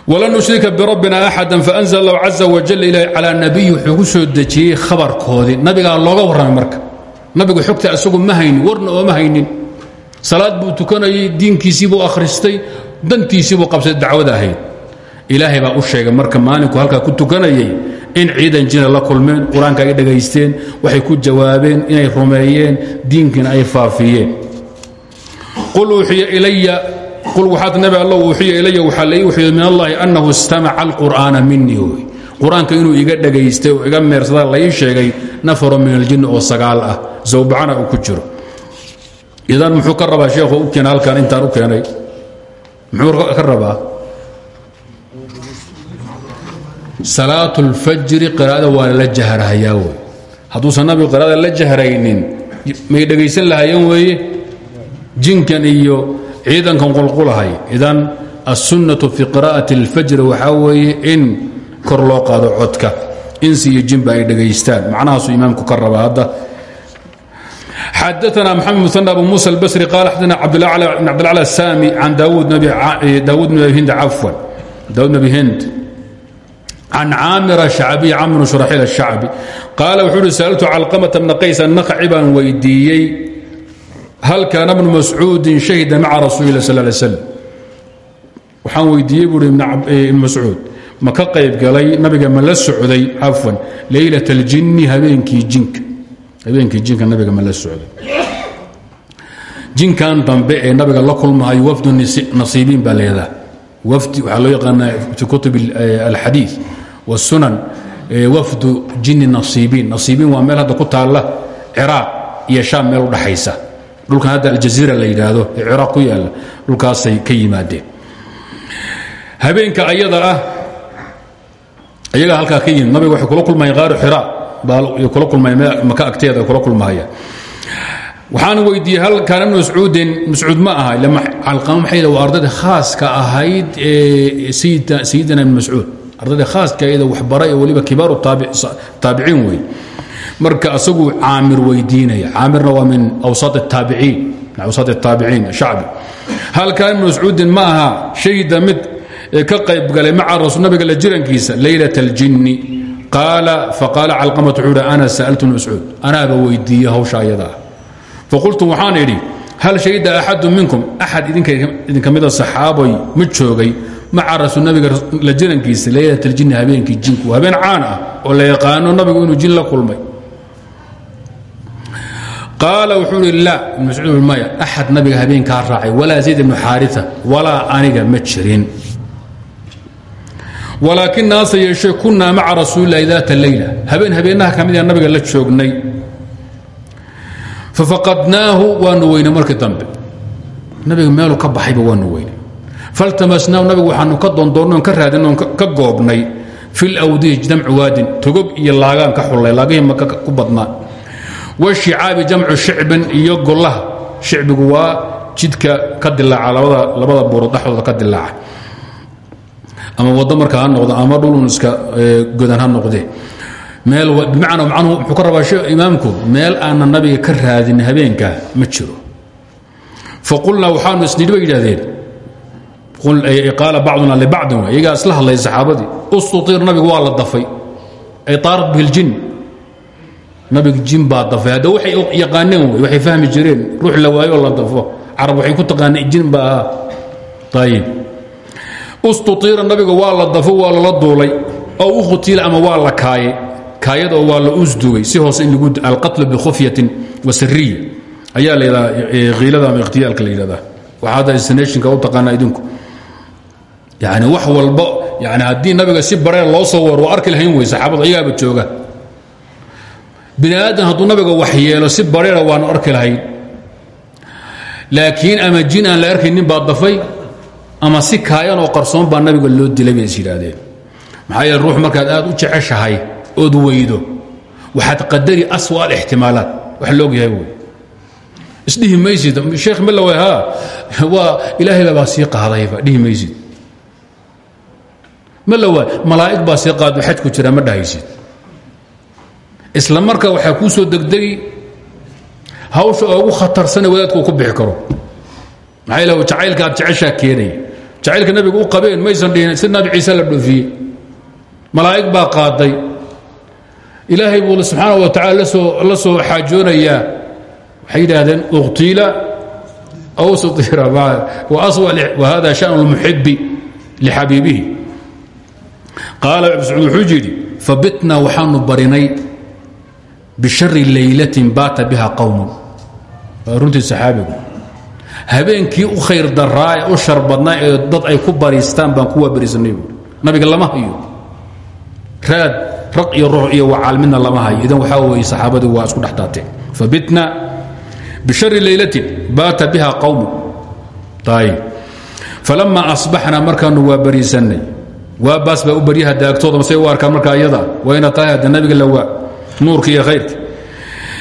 Walan nushrika birabbina axada faanzl allahu caza wajal ilahi calaa nabiyi wuxuu ku soo dejiyey khabarkoodii. Nabigaa looga warramay marka. Nabigu xogta isagu ma warna ooma haynin. Salaad buu tukanayay diinkiisii buu akhristay dantiisii buu qabsay dacwada ahayd ilaahay baa u sheegay marka maalinku halkaa ku tukanayay in ciidan jina la kulmeen qur'aanka ay dhagaysteen waxay ku jawaabeen inay rumeeyeen diinkiina ay faafiyeen. Qul waxaad nabi alla uuxiya ilaya waxaa lai wuxuuy min allahi annahu istamaca alqur'aana minii wy inuu iga dhagaystay oo iga meersada lai sheegay nafaro min aljinni oo sagaal ah zawbacana uu ku jiro. Idan muxuu ka rabaa sheekhu u keena halkan intaan u keenay? Muxuu ka rabaa salaat اlfajri qiraa'ada waa lala jahrhayaa wey hadduusan nabigu qiraa'ada la jahraynin may dhegaysan lahaayeen weeye jinkan iyo ciidankan qulqulahay idan الsunnaة fi qira'aة اlfajri waxaa weeye in kor loo qaado codka insi iyo jinba ay dhegaystaan macnahaasuu imaamku ka raba hadda xadaثna mxamed mثنى abu muسى الbsri qal xadana bn cabdالعlى الsami can daawud bn abi hind cafwan daawud bn abi hind can caamir shacbiy camr shraxil shacbi qaala wuxuu uhi sa'altu calqamata bna qays annaqci baan weydiiyey hal kaana bnu mascuudin shahida maca rasuulilah sal lay slam waxaan weydiiyey buuhi ibnu mascuud ma ka qayb galay nabiga ma la socday cafwan leylat aljinni habeenkii jinka habeenkii jinka nabiga ma la socday jinkan dambe ee nabiga la kulmahayo wafdu nasiibiin baa leedaha wafdi waxaa loo yaqaanaa fi kutub alxadiid wاsunan wafdu jini nasiibiin nasiibiin waa meel hadda ku taalla ciraaq iyo shaam meel u dhaxaysa. Dhulkan hadda aljaziira la yidhaahdo ee ciraaq ku yaalla dhulkaasay ka yimaadeen. Habeenka ayada ah ayagaa halkaa ka yimid nabiga waxay kula kulmayeen qaaru xira kula kulmaya maka agteeda kula kulmahaya waxaan weydiiyey hal kaana mascuudin mascuud ma aha calqama maxay waa ardayda khaaska ahayd ee sayidina ibn mascuud ardayda haaskaeda ah waxbara ee waliba kibaaru taabiciin wey marka asagu caamir weydiinaya. Caamirna waa min awsaa taabiciin awsaat taabiciin shacbi. Halkan ibn mascuudin ma shayda mid ka qayb galay maca rasul nabiga la jirankiisa laylat aljinni qaala faqaala calqamat wuxuu hi ana sa'altu ibn mascuud. Anaaba weydiiye hawsha ayadaa faqultu hal shahida axadu minkum? Axad idinka mida saxaabay ma joogay? Maca rasul nabiga la jirankiisa laylat اljinni habeenkii jinku. Habeen caan ah oo la yaqaano nabigu inuu jin la kulmay. Qaala wuxuu ihi la mascuud maya axad nabiga habeenkaa raacay walaa zayd ibnu xaarita walaa aniga ma jirin. Walaakin naase yeeshee kunaa maca rasuulilahi daata leyla habeen habeenaha ka mida nabiga la joognay. Fafaqadnaahu waanu weynay markii dambe. Nabiga meeluu ka baxayba waanu weynay faltamasnaahu nabigu waxaanu ka doondoonnoon ka raadinoon ka goobnay. Fi lawdij jamcu waadin togog iyo laagaan ka xullay laagihii maka ku badnaa. Washicaabi jamcu shicbin iyo golaha. Shicbigu waa jidka ka dilaaca labada buurood dhexdooda ka dilaaca. Ama wado marka ha noqdo ama dhulun iska godan ha noqde meel bimacnaa macnuhu muxuu ka rabaa imaamku meel aanan nabiga ka raadin habeenkaa ma jiro. Faqulnaa waxaanu isnidhi bay yidhahdeen qaala bacduna libacdin iyagaa isla hadlaya saxaabadii. Ustutir nabigu waa la dafay. Ay taarat bihi ljin nabiga jin baa dafay. Hadda waxay yaqaaneen wey waxay fahmi jireen ruux la waayo oo la dafo. Carab waxay ku taqaaneen jin baa ahaa ayib ustuira nabiga la dafo waa lala duulay. Ow ukhtiila ama waa la kaaye kaayada oo waa la usdugay si hoose in lagu alqatlu bikhufyatin wa siriya ayaa la yidhaha khiilada ama ikhtiyaalka la yidhahdaa. Waxaa hadda destinationka u taqaanaa idinku yani wax walba yani haddii nabiga si bareer loo soo war waa arki lahayn wey saxaabadu ayaaba jooga. Bini aadam hadduu nabiga wax yeelo si bareera waanu arki lahayn. Laakiin ama jin aan la arkaynin baa dafay ama si kaayan oo qarsoon baa nabiga loo dilay bay is yidhaahdeen. Maxaa yeele ruux markaad aad u jeceshahay ood weydo waxaad qadari aswa alixtimaalaat wax la ogyahay wey isdhihi maysid sheekh malawe ha waa ilaahayba baa sii qaadayba dhihi maysid malawa malaa'ig baa sii qaado xaj ku jira ma dhahaysid. Isla marka waxaa kuu soo degdegi hawsha oogu khatarsane wadaadka ku bixi karo. Maxaa ila jacaylka aad jeceshaa keenaya jacaylka nabiga u qabeen maysan dhihin si nabi ciise la dhoofiyey malaa'ig baa qaaday. Ilaahay buu subxaana wa tacala la soo la soo xaajoonayaa. Waxay yidhaahdeen uqtiila aw sutira wahada shan اlmuxibi lixabiibihi qaala mascuud wuxuu yidhi fabitnaa waxaanu barinay bishari laylatin baata biha qowmun waa runtii saxaabigu. U khayr daraa ee u shar badnaa dad ay ku bariistaan baan kuwaa bariisanay nabiga lama hayo. Raad raq iyo iyo wacaal lama hayo. Idan waxaa weeye saxaabadii waa isku dhex daateen fabitna bishari laylatin baata biha qowmun ayb falama asbaxnaa markaanu waa bariisannay waa baas baa u baryaha daagtooda masay u arkaan markaa iyada? Wayna tahay hadda nabiga lawaa nuurka iyo khayrka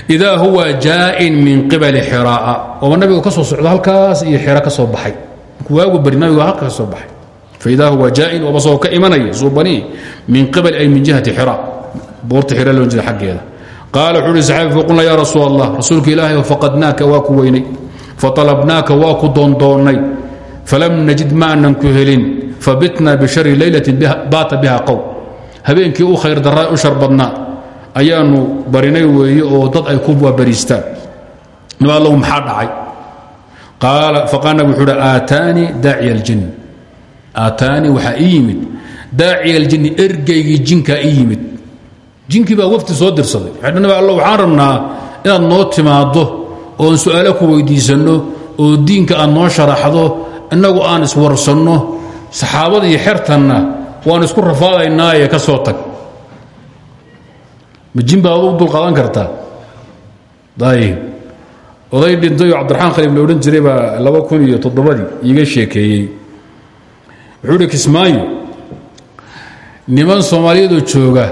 idaa huwa jaa'in min qibali xiraaa. Ooma nabigu ka soo halkaas iyo xira ka baxay. Waagu bari nabigu halka ka soo baxay. Faidaa huwa jaa'in ooma soo ka imanaya suubanii min qibali ay min jihati xira. Boorta xira loo jeeda xaggeeda. Qaala wuxuu uhi saxaabi faqulna yaa rasuul allah rasuulka ilaahay faqadnaaka waa ku weynay. Faطalabnaaka waa ku doondoonnay. Falam najid ma aanan ku helin fabitna bishari laylatin baata biha qow habeenkii u khayr daraa u shar badnaa ayaanu barinay weeye oo dad ay ku bariistaan. Nab allow maxaa dhacay? Faqaal nabig wuxuu uhi aataanii daaciya aljin aataanii waxaa ii yimid. Daaciya aljinni ergaygii jinkaa ii yimid. Jinkii baa wafti soo dirsaday. Nab alla waxaan rabnaa inaad noo timaaddo oon su'aalo ku weydiisanno oo diinka aad noo sharaxdo innagu aan iswarsanno saxaabada iyo xertanna waan isku rafaadaynaaye ka soo tag. Majin baad u dulqaadan kartaa? Ayb oday dhintayoo cabdiraxmaan khaliif la odhan jiray baa laba kun iyo toddobadii iiga sheekeeyey. Wuxuu hi kismaayo niman soomaaliyadoo jooga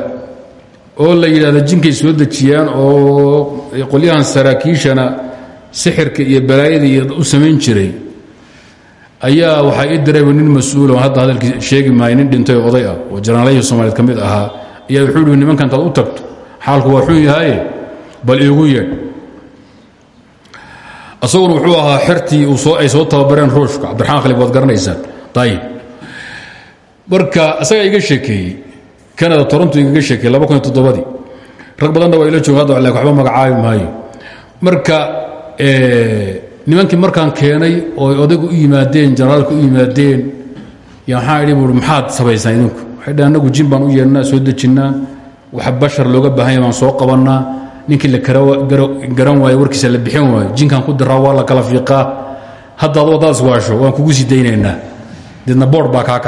oo la yidhahda jinkay soo dejiyaan oo qolyahan saraakiishana sixirka iyo balaayada iyo u samayn jiray ayaa waxaa ii dirayba nin mas'uul oo hadda hadalkii sheegi maayo nin dhintay oday ah oo janaalayhi soomaaliyed ka mid ahaa ayaa wuxuu hi nimanka intaad u tagto xaalku waa xun yahaye bal iigu yeedh asaguna wuxuu ahaa xertii ay soo tababareen ruushka. Cabdiraxmaan khalif waad garanaysaan. Ayib marka asagaa iga sheekeeyey canada toronto igaga sheekeeyey laba kun rag badanna waa ila jooga hadda waxba magacaabi maayo. Marka nimankii markaan keenay oo odaygu u yimaadeen janaraalka u yimaadeen ya waxaa idhi buui maxaad samaysaan idinku? Waxay dhaheen annagu u yeedhnaa soo dejinnaa waxa bashar looga baahanya baan soo qabannaa ninkii la garan waayo warkiisa la bixin waayo jinkaan ku diraa waa la kala fiiqaa haddaad waddaad iswaasho waan kugu sii daynaynaa. Deedna boord baa kaa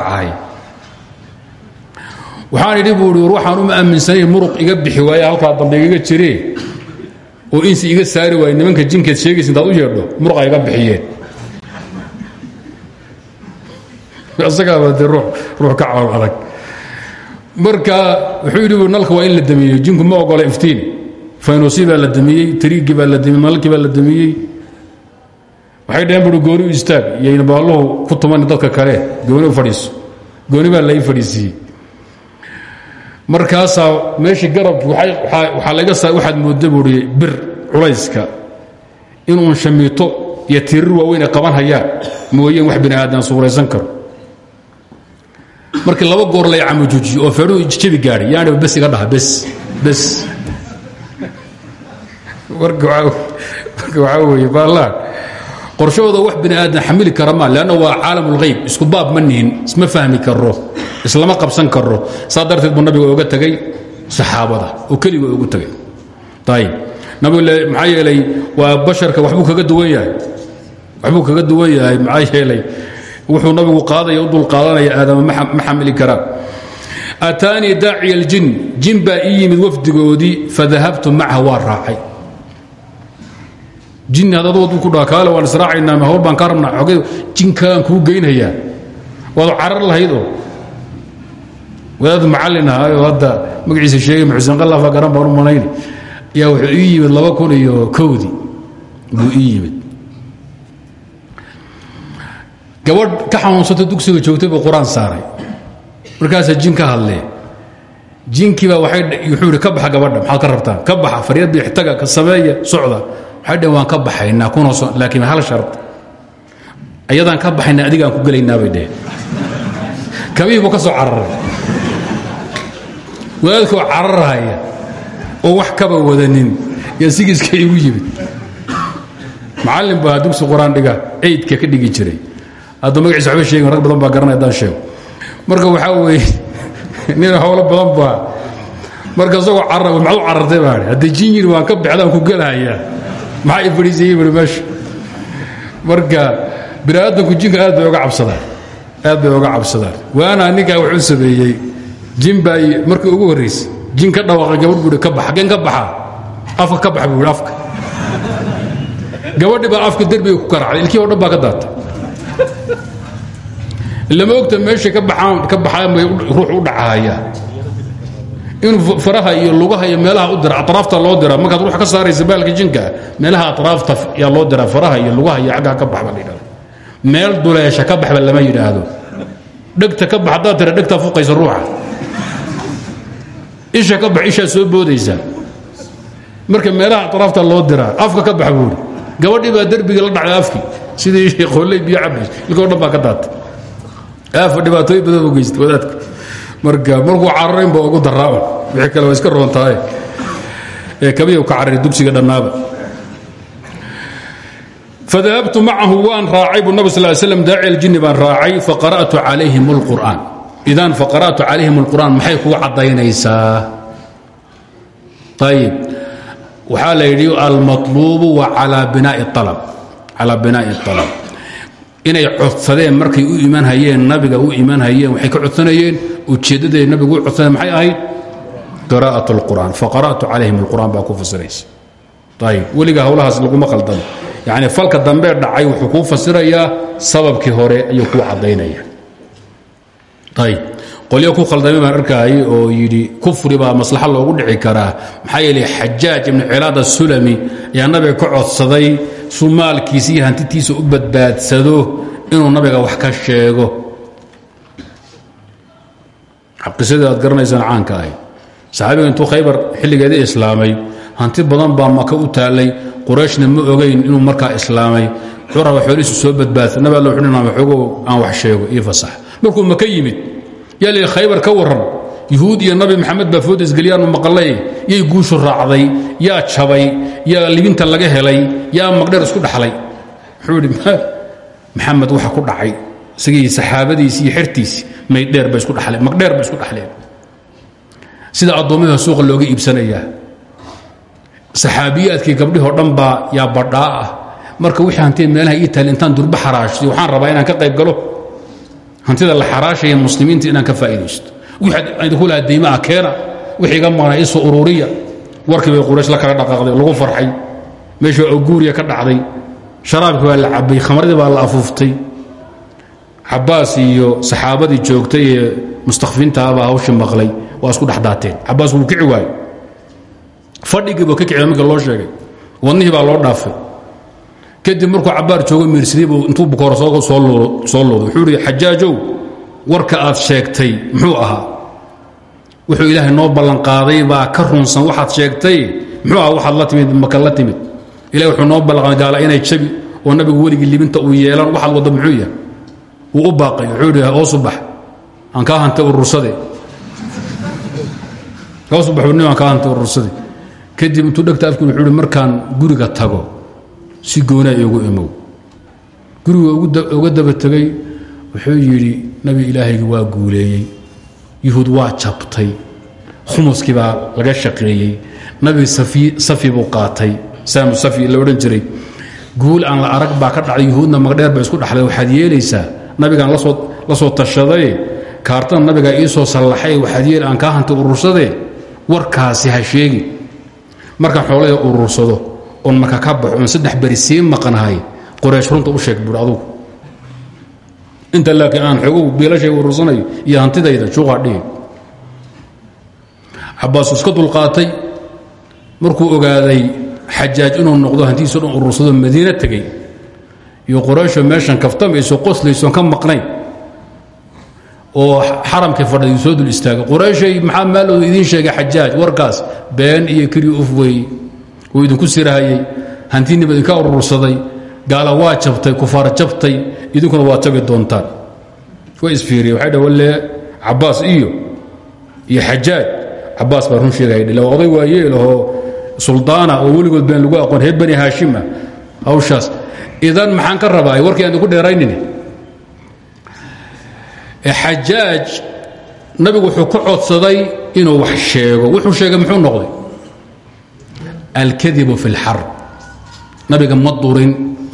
waxaan idhi buu i war waxaan uma aaminsanayn muruq iga bixi waaye halkaa dambe igaga jiree oo insi iga saari waaye nimanka jinkeed sheegaysa intaad u yeedho muruqa iga bixiyeen isagaaba dee ruux ka cawl adag. Marka wuxuu nalka waa in la damiyo jinku ma ogola iftiin. Faynosi baa la damiyey tariigii la damiyey nalkii la damiyey. Waxay dhaheen bui gooni u istaag iyayna baalluhu ku tuman dadka kale gooni u fadhiiso. Gooni baa fadhiisiiyey markaasaa meeshii saa waxaad mooda buui bir culayska. Inuun shamiito iyo tirir qaban hayaan mooyeen wax bini aadan suuraysan karo. Markii laba goor lay camujuujiyo oo feedhuhu jabi gaadhay yaani bes iga dhaha bes bes. Marka waxaa weeye baallaan qorshahooda wax bini aadan xamili kara maa leanna waa caalam ulghayb isku baab ma isma fahmi karo islama qabsan karo saa darteed nabiga oga tegay saxaabada oo keliga ugu tegay ayib nabigu maxaa yeelay waa basharka waxbuu kaga duwan yahay. Waxbuu kaga duwan yahay maxaa yeelay wuxuu nabigu qaadaya u dul qaadanaya aadama ma xamili karaan. Aataanii daaciya aljin jin baa ii yimid wafdigoodii fadahabtu macaha waa jini hadadood buu ku dhaha kaale waan israacaynaa mahawar baan kaa rabnaa xogay jinkaan kuu geynayaa waad carar lahayd oo wadaad macallin ahaayo hadda magaciisa sheegay muxusen qallaafa garan baan u malayn ayaa wuxuu ii yimid laba kun iyo kowdii buu ii yimid. Gabadh ka xanuunsata dugsiga joogtay buu qur'aan saaray. Markaasaa jin ka hadlee jinkiibaa waxay wuxuu yidhi ka baxa gabadha maxaad ka rabtaan? Ka baxa faryadbi ixtaga ka sameeya socda waxay dheen waan ka baxaynaa laakiin hal shart. Ayadaan ka baxayna adigaan ku gelaynaa bay dheheen kabihii buu ka soo cararay wadaadkoo cararhaya oo wax kaba wadanin. Yaa sigiiska igu yimid. Macallin baa dugsi qur'aan dhiga eydka ka dhigi jiray. Hadduu magaciisa waxba sheegin rag badan baa garanay haddaan sheego. Marka waxaa weeye nin howlo badan baa. Marka isagoo carar maxaad u carartay baa haddii jin yiri waan ka baxdaan ku gelahayaa maxaa i fadhiisayey bui meesha? Marka bini aadamku jinka aad bay oga cabsadaan. Aad bay oga cabsadaan. Waana ninkaa wuxuu sameeyey. Jin baa markii ugu horraysay jin ka dhawaaqay gabadh buui ka bax xaggeen ka baxaa afka ka bax buu i afka. Gabadhi baa afka derbiga ku karacday ilkii o dhan baa ka daatay. Lama ogta meeshay ka baxaan ka baxaan bay ruux u dhacahaya inuu faraha iyo lugaha iyo meelaha u dira atraafta loo dira markaad ruux ka saaraysa baalka jinka meelaha atraafta yaa loo dira faraha iyo lugaha iyo aggaa ka baxba la meel duleesha ka baxba lama yidhaahdo. Dhegta ka bax haddaad tira fuqaysa ruuxa. Isha ka bax ishaa soo boodaysa. Marka meelaha atraafta loo diraa afka ka bax buuri. Gabadhii baa derbiga la dhacday afkii sidii qooley biyo cabays ilkoo dhan baa ka daatay aafa dhibaatooyin badan u geystay wadaadka marka markuu cararayn ba ugu daraaun wixii kale waa iska roontahay ee kabiya ka cararay dugsiga dhannaaba fadahabtu macahu waan raacay buu nabig sal slam daaci aljinni baan raacay faqara'tu calayhim اlqur'aan idan faqara'tu calayhim اlqur'aan maxay kugu caddaynaysaa ayib waxaa la yidhi almaطluubu wa calaa binaa'i اalab calaa binaa'i اalab inay codsadeen markay u iman hayeen nabiga u iman hayeen waxay ka codsanayeen ujeeddaday nabigu u codsaneen maxay ahayd? Qiraa'at اlqur'an faqara'tu calayhim اlqur'an baa ku fasiraysa. Ayib weliga howlahaas laguma qaldamo yacni falka dambee dhacay wuxuu kuu fasirayaa sababkii hore ayuu kuu caddaynaya ayib qolyo ku khaldamay baan arkaayay oo yidhi kufri baa maslaxa loogu dhici karaa. Maxaa yeelay xajaaj ibnu cilaad asulami ayaa nabiga ka codsaday suu maalkiisa iyo hantitiisa u badbaadsado inuu nabiga wax ka sheego. Qisadii aad garanaysaan caanka ahay saxaabiga intuu khaybar xilligeedii islaamay hanti badan baa maka u taallay. Qurayshna ma ogayn inuu markaa islaamay. Wuxuu raba xoolihiisu soo badbaadsa nabi wuxuu waxoogo aan wax sheego. Iyo fasax. Markuu maka yimid yaa la khaybar ka warran yuhuud iyo nabi maxamed baa food isgelyaanu maqlay yay guushu raacday yaa jabay yaa libinta laga helay yaa maqdheer isku dhaxlay. Wuxuu idhi maxamed waxa ku dhacay isagii saxaabadiisi iyo xertiisi maydheer bay isku dhaleen maqdheer bay isku dhaxleen. Sida addoommada suuqa looga iibsanayaa. Saxaabiyaadkii gabdhihoo dhan baa yaa badhaa ah marka wixii hantiya meelaha ii taal intaan durba xaraashtay waxaan rabaa inaan ka qayb galo. Hantida la xaraashaya muslimiinta inaan ka faa'iidaysto wixii ku lahaa deymaha keena wixii iga maqnaa isoo ururiya. Warkii bay la kala dhaqaaqday lagu farxay. Meesha oguuriya ka dhacday. Sharaabkii baa la cabbay khamradii baa la afuuftay. Cabbaas iyo saxaabadii joogtay ee mustakfiintaabaa hawshii maqlay waa isku dhexdaateen cabbaas wuu kici waayey. Fadhigiibu ka kicida marka loo sheegay. Wadnihii baa loo dhaafay. Kadib markuu cabbaar joogo miirsadaybu intuu bukooro soo loodo wuxuu ihi xajaajow warka aad sheegtay muxuu ahaa? Wuxuu ilaahay noo ballanqaaday baa ka runsan waxaad sheegtay? Muxuu aha waxaad la timid maka la timid? Ilahay wuxuu noo ballanqaaday gaala inay jabi oo nabigu weligii libinta uu yeelan waxaad wadda muxuu yahay? Wuu u baaqay wuxuu ihi hoosu aan kaa hantay urursade hoosu bax nin aan kaa hantay urursade kadib intuu dhegta afki wuxuu markaan guriga tago si goonaa iigu imow. Guriga uga daba tegey wuxuu yidhi nabi ilaahaygi waa guuleeyey yuhuud waa jabtay khumuskii baa laga shaqeeyey nabi safi buu qaatay. Saamu safi la odhan jiray guul aan la arag baa ka dhacday yuhuudna magdheer ba isku dhaxlay waxaad yeelaysaa? Nabigaan la soo tashaday? Kaartana nabigaa ii soo sallaxay waxaad yeeli aan kaa hantay urursadee? Warkaasi ha sheegi. Markaan xoolahii urursado oon marka ka baxo oon saddex beri sii maqnahay qoraysh runta u sheeg buuri adugu inta laakiin aan xoogow biilashay urursanayo iyo hantidayda juuqaa dhihi cabbaas iska dulqaatay markuu ogaaday xajaaj inuu noqdo hantiiso dhan urursado madiina tegey. Iyo quraysho meeshan kaftamayso qoslaysoon ka maqnayn. Oo xaramkay fadhiday soo dul istaaga. Qurayshay maxaa maalooda idiin sheegay xajaaj warkaas been iyo keli uf weeye uu idinku sirahayey hantiinniba idinka urursaday gaala waa jabtay kufaar jabtay idinkuna waa jabi doontaan. Way isfiiriye waxay dha walle iyo iyo xajaaj. Cabbaas baa run sheegaya dhila oday waa yeelahoo suldaana oo weligood been lagu aqoon reer bani haashima hawshaas. Idan maxaan ka rabaa warkii aan idinku dheeraynin xajaaj nabigu wuxuu ka codsaday inuu wax sheego. Wuxuu sheegay muxuu noqday? Alkadibu fi اlxarb nabiga ma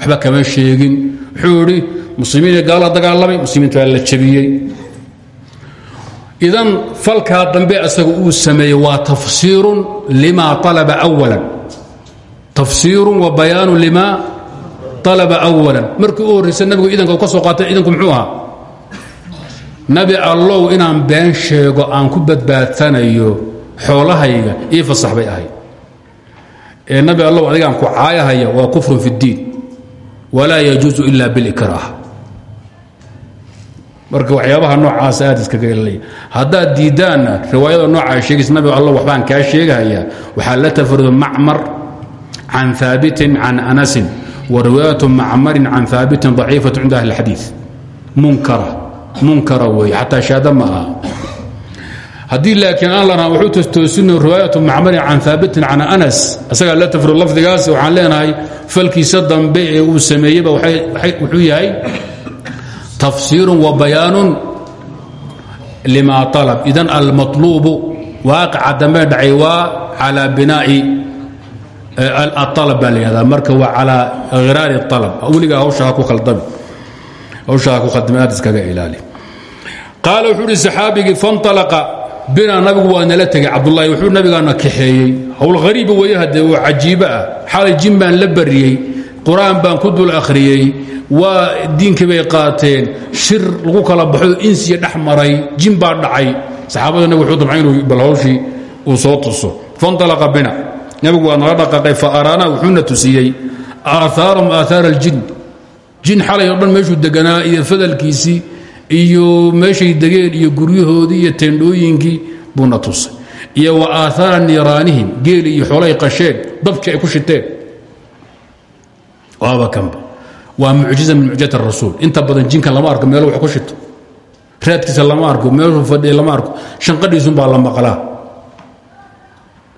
waxba kama sheegin. Wuxuu idhi muslimiin gaala dagaalamay muslimiinta waa la jabiyey idan falkaa dambe asaga uu sameeyey waa tafsiirun lima alaba awala tafsiirun wa bayaanu lima alaba awala markii u horraysa nabigu idanka ka soo qaatay idanku muxuu ahaa? Nabi allow inaan been sheego aan ku badbaadsanayo xoolahayga ii fasax bay ahayd. Ee nabi allow adigaan ku caayahaya waa kufrun fi اddiin walaa yajuusu ila bilikraah marka waxyaabaha noocaas aad iskaga ilaya haddaad diiddaanna riwaayada noocaa sheegaysa nabi allow waxbaan kaa sheegahayaa waxaa la tafardo macmar can haabitin can anasin wa riwaayatu macmarin can haabitin daciifatu cinda ahli اlxadiid munkara munkara weeye xataa shaada haddii laakiin aan lanaa tostoosino riwaayatu macmarin can haabitin can anas. Isagaa la tafrid lafdigaas waxaan leenahay falkiisa dambe ee uu sameeyeyba wuxuu yahay tafsiirun wa bayaanun lima alab idan almaطluubu waaqica dambe dhacay waa calaa binaa'i aalab baa la yihahdaa marka waa calaa hiraari alab weligaa hawsha ha ku khaldami. Hawshaa ku khaldami iskaga ilaali. Qaala wuxuu uhi saxaabigii fanalaqa binaa nabigu waa nala tegay cabdulahi wuxuu nabigaana kaxeeyey. Howl hariiba weeye haddee oo cajiibo ah. Xalay jin baan la bariyey. Qur'aan baan ku dul akhriyey. Waa diinkii bay qaateen. Shir lagu kala baxo insiya dhex maray. Jin baa dhacay. Saxaabada nabig wuxuu damcay inuu bal hawshii uu soo tuso. Fanalaqa bina. Nabigu waa nala dhaqaaqay fa araana wuxuuna tusiyey. Aaaarahum aaaar aljin jin xalay oo dhan meeshuu deganaa iyo fadalkiisii iyo meeshay degeen iyo guryahoodii iyo teendhooyinkii buuna tusay. Iyo wa aaaara niiraanihim geeli iyo xoolay qasheen dabkii ay ku shiteen. Waaba kanba waa mucjiza min mucjizat rasuul inta badan jinka lama arko meelu wax ku shito. Raadkiisa lama arko meeshuu fadhiya lama arko. Shanqadhiisunbaa la maqlaa.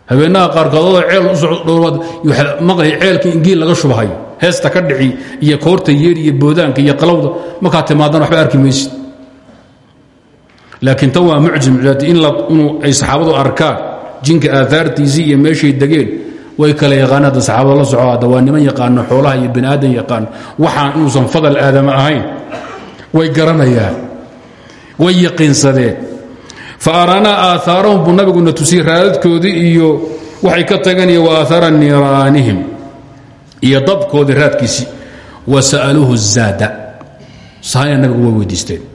Habeenaha qaarkood adoo ceel u socdhowaad maqlay ceelka ingiil laga shubhayo heesta ka dhici iyo koorta yeeri iyo boodaanka iyo qalowda. Markaa timaadana waxba arki maysid laakiin tan waa in inuu ay saxaabadu arkaan jinka aahaartiisii iyo meeshay degeen way kala yaqaanaan hadda saxaabada la soco waa niman yaqaano xoolaha iyo bini aadan yaqaano waxaan inuusan fadal aadama ahayn way garanayaan way yaqiinsadeen. Fa araanaa aahaarahum buu nabiguna tusiyey raadadkoodii iyo waxay ka tageen iyo wa aahaara niiraanihim iyo dabkoodii raadkiisii. Wa sa'aluuhu zaada sahayna nabigu way weydiisteen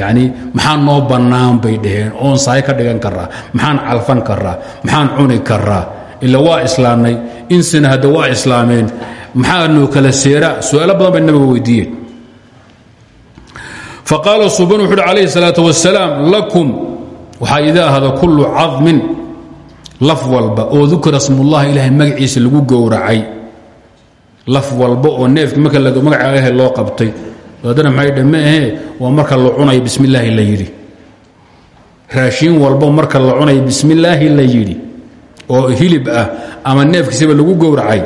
yacni maxaan noo bannaan bay dhaheen oon sahay ka dhigan karaa maxaan calfan karaa maxaan cuni karaa ila waa islaamnay insina hadda waa islaameen maxaa noo kala seeraa? Su'aalo badan bay nabiga weydiiyeen. Faqaala suban wuxu uhi calayhi salaatu wasalaam lakum waxaa idin ahada kullu cadmin laf walba oo dukira smullahi ilaahay magaciisa lagu gowracay. Laf walba oo neefki marka magaca ilahay loo qabtay haddana maxay dhe ma ahee waa marka la cunayo bismi illaahi la yidhi. raashiin walbo marka la cunayo bismi illaahi la yidhi oo hilib ah ama neefkiisaba lagu gowracay.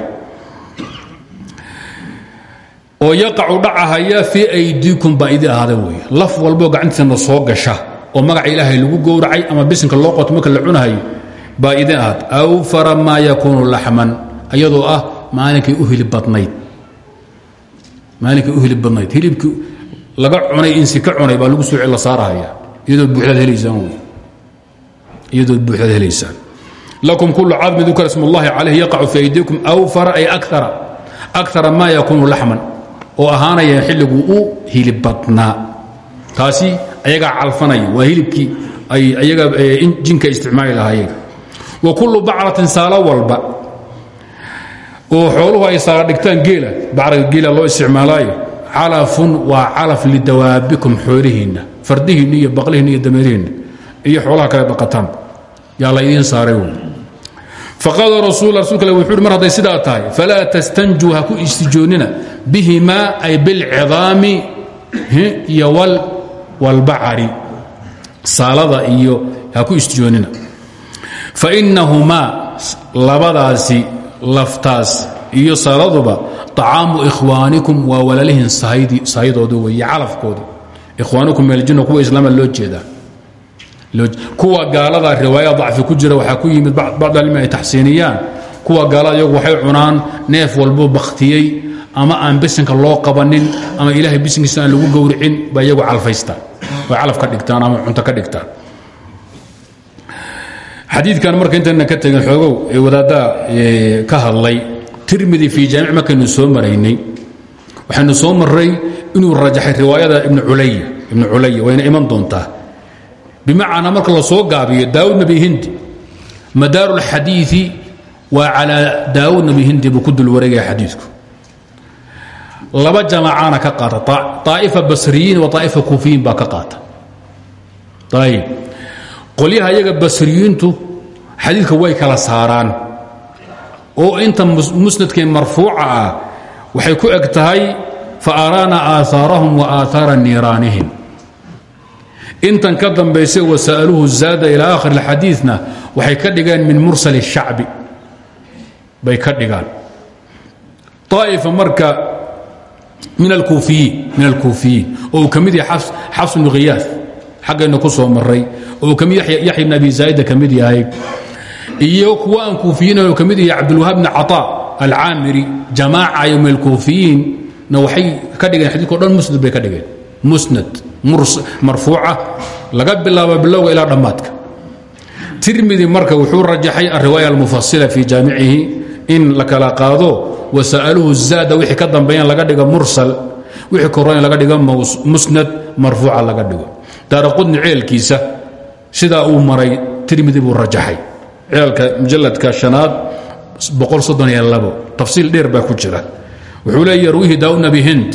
oo yaqacu dhacahaya fii aydiikum baa idii ahaada laf walboo gacantiisana soo gasha oo magaca ilaahay lagu gowracay ama bisinka loo qoto marka la cunahayo baa idin ahaad awfara maa yakuunu laxman ayadoo ah maalinkay u hilib badnayd maalinkay u hilib badnayd. Hilibkii laga cunay insi ka cunay baa lagu soo cella saarahaya iyadoo buuxdaad helaysaan wey iyadoo buuxdaad helaysaan. Lakum kulu cadmi dukra sm اllahi calayh yaqacu fi aydiikum awfara ay akara akara maa yakuunu laxman oo ahaanaya xilliguu u hilib badnaa. Taasi ayagaa calfanaya waa hilibkii ay ayaga jinka isticmaali lahaayeen wa kullu bacratin saalo walba oo xooluhu ay saala dhigtaan geela. Bacraga geela loo isticmaalaayo. Calafun waa calaf lidawaabikum xoolihiinna fardihiinna iyo baqlihiinna iyo dameerihiinna iyo xoolaha kale dhaqataan yaa laydiin saaray wy faqaala rasul rasulka ale wuxu mar hadday sidaa tahay falaa tastanjuu ku istijoonnina bihimaa ay bilcidaami iyo walbacari saalada iyo ha ku istijoonnina fainahumaa labadaasi laftaas iyo saaladuba طacaamu ikhwaanikum waa walalihin sahydooda weeye calafkoodii ikhwaanikum meeljinno kuwa islaama loo jeedaa kuwa gaalada riwaaya dacfi ku jira waxaa ku yimid bacd almi ay taxsiiniyaan. Kuwa gaalada iyagu waxay cunaan neef walbo bakhtiyey ama aan bisinka loo qabanin ama ilahay bisinkiisa aan lagu gowricin ba iyagu calfaystaan way calaf ka dhigtaan ama cunto ka dhigtaan xadiikan marka intayna ka tegin xoogow ee wadaaddaa ka hadlay tirmidi fii jaamic markaynu soo maraynay. Waxaynu soo maray inuu rajaxay riwaayada ibnu culaya wayna iman doontaa. Bimacnaa marka la soo gaabiyo daawudna bihindi madaaru lxadiii waa calaa daawudna bihindi buu ku dul wareegaya xadiiku laba jamacaana ka qaata aaifa basriyiin wa aaifa kuufiyiin baa ka qaata. Ayb qolyaha iyaga basriyiintu xadiidka way kala saaraan oo inta musnadkee marfuuca ah waxay ku eg tahay faaraana aahaarahum wa aahaara niiraanihim intan ka dambaysa wasa'aluhu zaada ilaa akhir اxadiiثna waxay ka dhigeen min mursal الshacbi bay ka dhigaan طaa'ifa marka min alkuufiyiin min alkuufiyiin oo uu ka mid yahay xafs bnu khiyaas xaggayna ku soo maray oo ka mid yaxya bn abi zaa'ida ka yahay iyo kuwa aan kuufiyiin ka mid yahay cabdulwahaab bn caطaa alcaamiri jamaaca iyo min alkuufiyiinna waxay ka dhigeen xadidko dhan musnad bay ka dhigeen. Musnad marfuuca laga bilaabo bilowga ilaa dhammaadka. Tirmidi marka wuxuu rajaxay alriwaaya almufasila fii jaamicihi in la kala qaado wasa'aluhu zaada wixii ka dambeeyan laga dhigo mursal wixii koran laga dhigo musnad marfuuca laga dhigo daara qudni ceelkiisa sidaa uu maray tirmidi buu rajaxay ceelka mujaladka shanaad tafsiil dheer baa ku jira wuxuu leeya yarwihi daawud nabi hind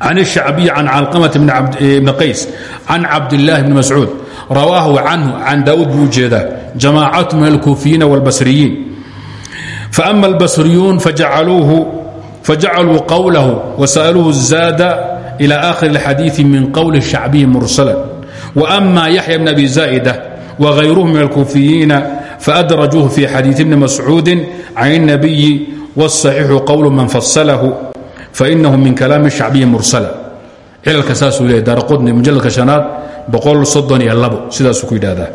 can الshacbiy can calqamat bni qays can cabdillaahi bni mascuud rawaahu canhu can daawuud buu u jeedaa jamaacatu min alkuufiyiina wاlbasriyiin faama اlbasriyuun fajacaluu qowlahu wasa'aluuhu zaada ilى akhir اlxadiiثi min qowli الshacbiyi mursala وأma yaxya bn abi zaa'ida وغayruhu min اlkuufiyiina faadrajuuhu fi xadiiثi bni mascuudi can الnabiyi wالصaxiixu qowl man fasalahu fainahu min kalaami shacbiyi mursala cilalka saasuu leeyahy daaraqudni mujaladka shanaad sidaasuu ku yidhahdaa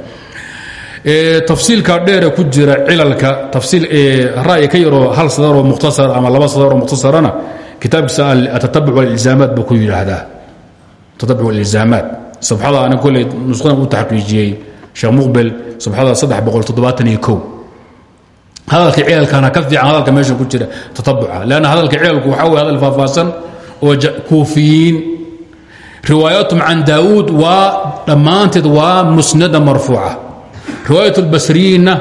tafsiilka dheere ku jira cilalka tafsiil ra'yi ka yaroo hal sadaroo mukhtasar ama laba sadaroo mukhtasarana kitaabkiisa atatabuc walizaamaat buu ku yidhaahdaa. Tatabuc walizaamaat sabxada ana kolley nusqadan u taxqiijiyey sheekh muqbel sabxada saddex boqol toddobaatan iyo kow. Hadalka cilalkana ka fiican hadalka meesha ku jira tatabuca lanna hadalka cilalku waxaa wey hadal faahfaahsan oo kuufiyiin. Riwaayatum can daa'uud waa dhammaanteed waa musnada marfuuca. Riwaayat اlbasriyiinna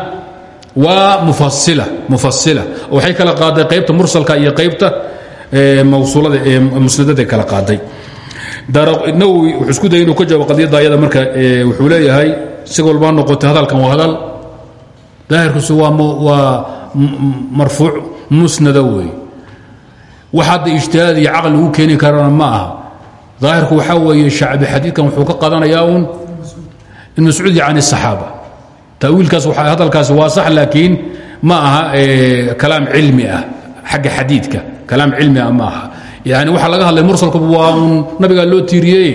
waa mufasila mufasila oo waxay kala qaaday qaybta mursalka iyo qaybta mawsuulada ee musnadada kala qaaday. Nawwi wuxuu isku dayay inuu ka jawaabo qadiyadda ayada marka wuxuu leeyahay si walbaa noqotay hadalkan waa hadal. Daahirkiisu waa marfuuc musnada wey wax ijtihaad iyo caqli ugu keeni karana ma aha. Daahirku waxaa weeye shacbi xadiidkan wuxuu ka qadanayaa uun ibn mascuud can saxaaba. Tawiilkaas hadalkaasi waa sax laakiin ma aha kalaam cilmi ah agga xadiidka kalaam cilmiga ah maaha. Yani waxaa laga hadlay mursalku waa un nabigaa loo tiiriyey.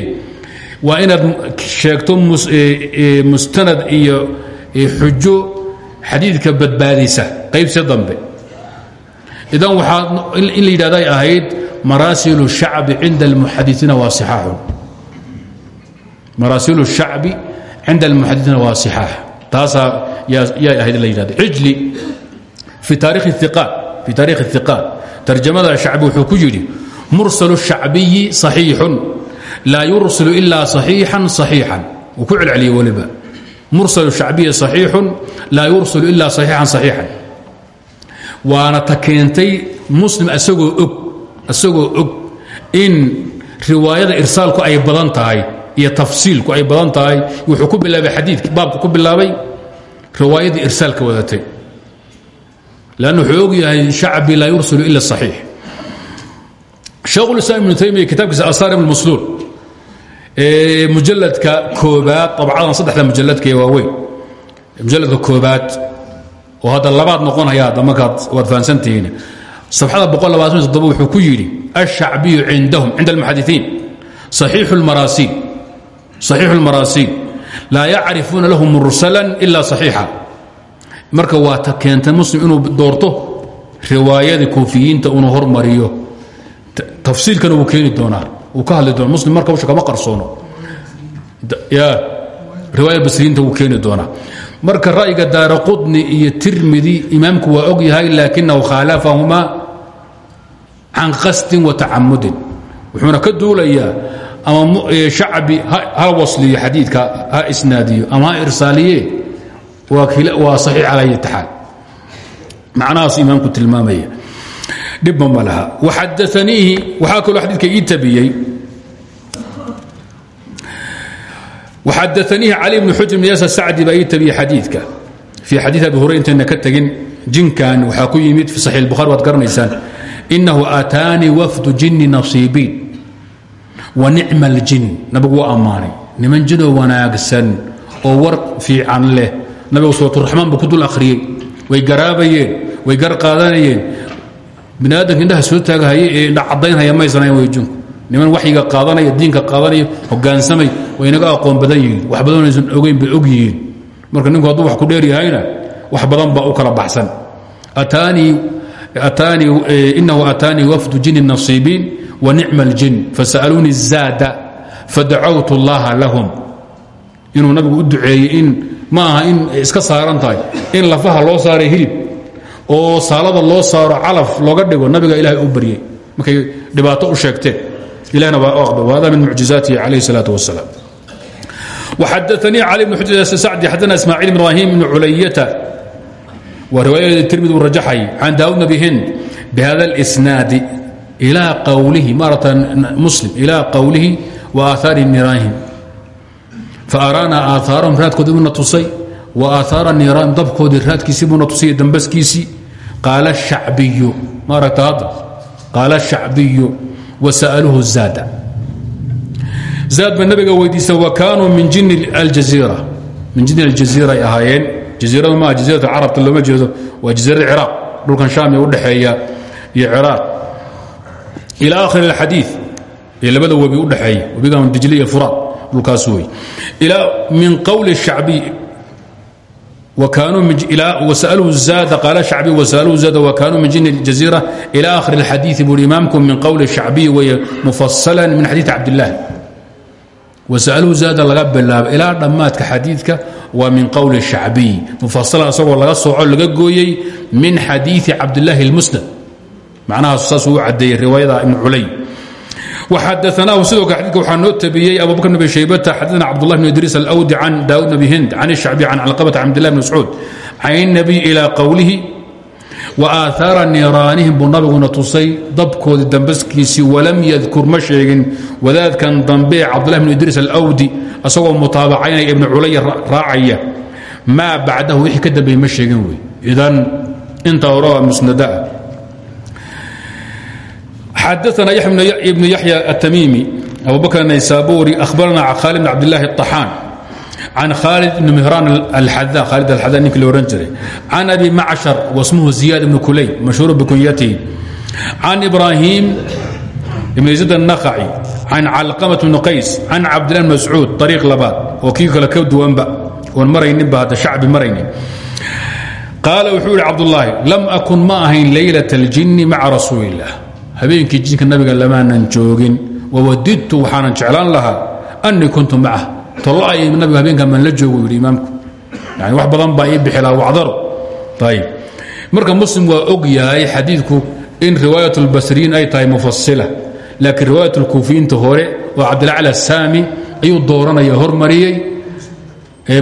Waa inaad sheegto e, e, mustanad iyo e, xujo xadiidka badbaadisa qaybsi dambe. Idan waxaa in la yidhahda ahayd maraasilu shacbi cinda almuxadisiina waa sixaaxun maraasilu shacbi cinda almuxadisiina waa sixaax taasaa yaa ahayd la yidhahda cijli fi taarikhi iqaat fi taarikh الhiqaat tarjamada shacbi wuxuu ku yidhi mursal الshacbiyi صaxiixun laa yursilu ila صaxiixan صaxiixan wuu ku celceliyey weliba mursal shacbiyi صaxiixun laa yursilu ila صaxiixan صaxiixan waana ta keentay muslim asagoo og asagoo og in riwaayada irsaalku ay badan tahay iyo tafsiilku ay badan tahay wuxuu ku bilaabay xadiidki baabka ku bilaabay riwaayadii irsaalka wadatay lann wuxuu og yahay shacbi laa yursilu ila صaxiix sheekhulislaam ibnu taymiya kitaabkiisa asaar ibn masluul ee mujaladka koobaad abcadan saddexda mujaladka ee waaweyn mujaladka koobaad oo hadda labaad noqonaya hadda markaad waad fahansantihiin safxada wuxuu ku yidhi الshacbiyu cindahum cinda اlmuxadiثiin صaxiixu اlmaraasiil laa yacrifuuna lahu mursala ila صaxiixa marka waa ta keentay muslim inuu doorto riwaayadii kuufiyiinta inuu hormariyo tafsiilkana wuu keeni doonaa wuu ka hadli muslim marka usha kama qarsoono ya riwaayada basriyiinta wuu keeni doonaa. Marka ra'yiga daara qudni iyo tirmidi imaamku waa og yahay laakinahu khaalafahumaa can qasdin wa tacamudin. Wuxuuna ka duulayaa ama shacbi ha wasliyo xadiidka ha isnaadiyo ama ha waa saxiix cala ayati xaal macnahaas imaamku tilmaamaya. Dhibba ma laha waxadaaniihi waxaa kaloo xadiidka ii tabiyey. Waxadaaniihi cali bnu xujr bn yaasa sacdi baa ii tabiyey xadiidka. Fii xadiid abi hurayra intayna ka tegin jinkan waxaa ku yimid fi saxiix bukhari waad garanaysaan. Inahu aataanii wafdu jinni nasiibiin wa nicma aljin nabigu waa ammaanay. Niman jinoo wanaagsan oo war fiican leh nabigu suuraturaxmaan buu ku dul akhriyey way garaabayeen way gar qaadanayeen bini aadamka indhaha soo taagahaye ee indha caddaynhaya maysanayn weyjinku niman waxyiga qaadanaya diinka qaadanaya hogaansamay way inaga aqoon badan yihiin. Wax badan aysan ogeyn bay og marka ninku hadduu wax ku dheer yahayna wax badan baa u kala baxsan. Inahu ataanii wafdu jini nasiibiin wa nicma اljin fasa'aluuni zaada fadacawtu اllaha lahum. Inuu nabigu u duceeyey in ma aha in iska saaran tahay in lafaha loo saaray hilib oo saalada loo saaro calaf looga dhigo nabiga ilahay u baryey markay dhibaato u sheegteen ilahna waa aqbal hada min mucjizaatihi calayh salaatu wasalaam وxadanii cali bn xujasacdi xadana ismaaciil bn ibrahim bn culayata. Waa riwaayada tirmidi uu rajaxay can daawudna bihin bihada اlsnaadi ilaa qawlihi maarata muslim ilaa qowlihi wa aahaari niraahim faaraana aaaarahum raadkoodii buuna tusay wa aahaara niiraan dabkoodii raadkiisii buuna tusay dambaskiisii qaala shacbiyu maaragta hadda qaala shacbiyu wasa'aluhu zaada zaad ba nabiga weydiisa wa kaanuu min jini aljaziira min jini aljaziira ay ahaayeen jaziiradu maaha jaziirat carabta looma jeedo waa jaziirada ciraaq dhulkan shaam ee udhexeeya iyo ciraaq ila akhir alxadiid ee labada webi udhexeeya webigan dijli iyo furaad dhulkaas wey min qwl shacbiy kaanuu min jin jaziira ila akhir اxadii bui imaamku min qowl shacbiy wey mufasala min xadii cabdilah wasaluhu zaad laga bilaabo ilaa dhammaadka xadiidka waa min qowl shacbiy mufasalan isagoo laga sooco laga gooyey min xadiii cabdilaahi اlmusnad macnahaas saasuu u cadeeyey riwaayada ibn culay. وxadaثnaahu sidoo kale xadidka waxaa noo tabiyey abubakr bn shaybata xadana cabdالlah bn idriis alأwdi can daawud bn hind can الshacbi can calqabata cabdillah bn mascuud can الnabiy ilى qowlihi وaaثaara niiraanihim buu nabiguna tusay dabkoodii dambaskiisii walam yadkur ma sheegin wadaadkan dambe cabdullah bn idriis alأwdi asagoo mutaabacaynaya ibn culaya raacaya maa bacdahu wixii ka dambeeye ma sheegin wey idan inta hore musnadaah xadaثna ibn yaحya التmimi abu bakr الnaysaburi أhbarna khaalid bn cabdالlahi الطaxaan can khaalid ibn mihran alxada khaalid alxada ninkii la ohan jiray can abi macshar wasmuhu ziyaad ibn kulay mashhuur bikunyatihi can ibrahim ibn yaziid الnakhaci can calqamat bn qays can cabdillah bn mascuud طariiq labaad oo kii kale ka duwanba oon marayninba hadda shacbi maraynin qaala wuxuu yihi cabdالlaahi lam akun ma ahayn laylaة اljini maca rasuuli الlah habeenkii jinka nabiga lamaanan joogin wawadidtu waxaanan jeclaan lahaa anii kuntu macah. Tolay nabigu habeenkan maan la joogo imaamku. Yani wax badan baa ii bixilaa wacdaro marka muslim waa og yahay xadiidku in riwaayat اlbasriyiin ay tahay mufasila laakiin riwaayat اlkuufiyiinta hore oo cabdilacla asaami ayuu dooranaya hormariyey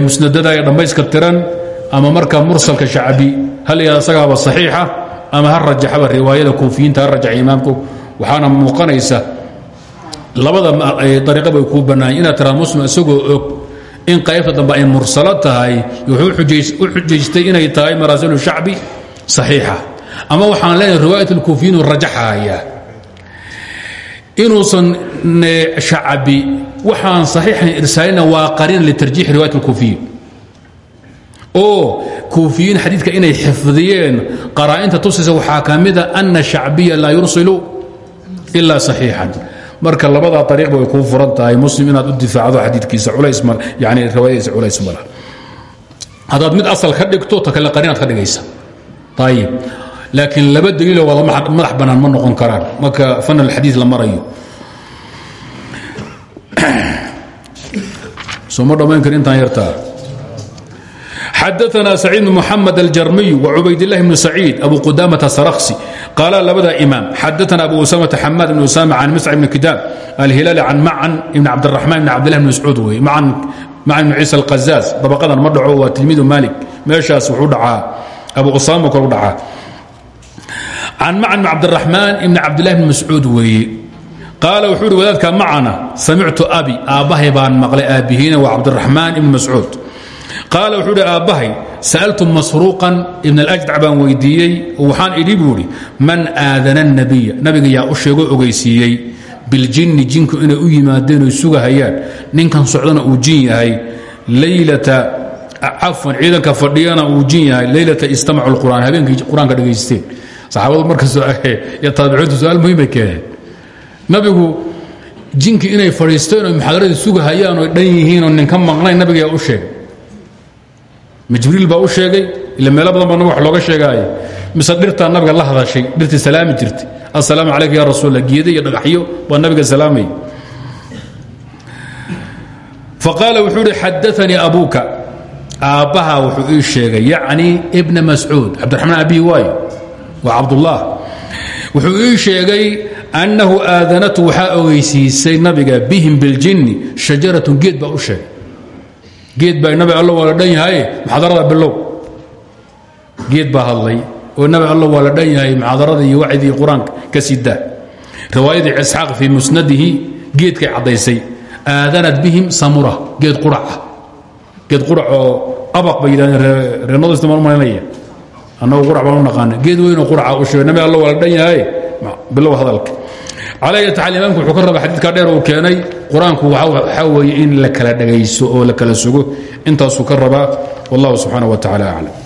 musnadada ee dhammayska tiran ama marka mursalka shacbi hal yaa asagaaba saxiixa ama ha riwaayada kuufiyiinta ha imaamku. Waxaana muuqanaysa labada ariiqa bay kuu bannaanya inaad tiraa muslim in qaybta dambe ay mursalo tahay wuxuu u xujaystay inay tahay maraasilu shacbi saxiixa. Ama waxaan leenahay riwaayat alkuufiyiinu rajaxaya inuusan shacbi waxaan saxiixan irsaalina waa qarin litarjiix riwayat alkuufiyiin oo kuufiyiin xadiidka inay xifdiyeen qaraa'inta tusaysa waxaa ka mida ana shacbiya yursilu ilaa saxiixan. Marka labadaa ariiqba way kuu furan tahay muslim inaad u difaacdo xadiidkiisa culays yani riwaayadiisa culays ma laha haddaad mid asal ka dhigto ta kale qarinaad ka dhigaysa. Ayib laakiin laba daliiloo wada madax bannaan ma noqon karaan. Marka fan alxadiid la marayo. Soo ma dhammayn kar intaan yartaa xadaana saciid bn muxamed aljarmiy wacubaydاlah bn saciid abu qudamata sarksi qaala labada imaam xadaana abu usamata xamaad bn usama can misc bn kidaab alhilaali can macan ibn cabdiraxmaan ibn cabdilah bn mascuud wey macan ibn ciisa alqazaaz dabaqadan ma dhaco waa tilmiidu malik meeshaas wuxuu dhacaa abu usama kor u dhacaa can macan ibn cabdiraxmaan ibn cabdilah bn mascuud weeye qaala wuxuu uhi wadaadka macana samictu abi aabbahay baan maqlay aabbihiina waa cabdiraxmaan ibn mascuud qaala wuxuu hi aabbahay sa'altu masruuqan ibn alajdac baan weydiiyey waxaan idhi buu man aadana nabiya nabiga yaa u sheegoo ogeysiiyey biljinni jinku inay u yimaadeen oy sugahayaan ninkan socdana uu jin yahay laylata cafwan ciidanka fadhiyana uu jin yahay laylata istamacu lqur'aan. Habeenkii qur'aanka saxaabadu markas iyo taabiciintu su'aal muhiimay keeneen nabigu jinki inay fadhiisteen oo muxaadaradii sugahayaan oo dhan yihiin oo ninka maqnayn nabiga yaa sheegay ma baa u sheegay ila meelo badan baa wax looga sheegaaye mise dhirtaa nabiga la hadashay? Dhirtii salaami jirtay. Assalaamu calayka ya rasuul allah geeda iyo dhagaxyo baa nabiga salaamaya faqaala wuxuu uhi xadaanii abuuka. Aabbaha wuxuu ii sheegay yacni ibna mascuud. Cabdiraxmaan abihi waayo. Waa cabdullah. Wuxuu ii sheegay annahu aadanatu waxaa ogeysiisay nabiga bihim biljinni shajaratun geed baa u geed baa nabi allo waa la dhan yahaye muxaadarada bilow. Geed baa hadlay oo nabi allo waa la dhan yahay muxaadarada iyo wacdii qur'aanka ka sidaa riwaayadii isxaaq fii musnadihi geedkay caddaysay. Aadanat bihim samura geed quraca geed qurac oo abaq bay yidhahdeen reernadu isticmaal malaynaya annagu qurac baan u naqaana geed weynoo quraca u sheegay nabi allo waa la dhan yahaye bilow hadalka calى ayat xaal imaamku wuxuu ka raba xadiidka dheer uu keenay. Qur'aanku waxaa weeye in la kala dhagayso oo la kala sugo. Intaasuu ka rabaa. Wallahu subxaanaه wa tacala aclam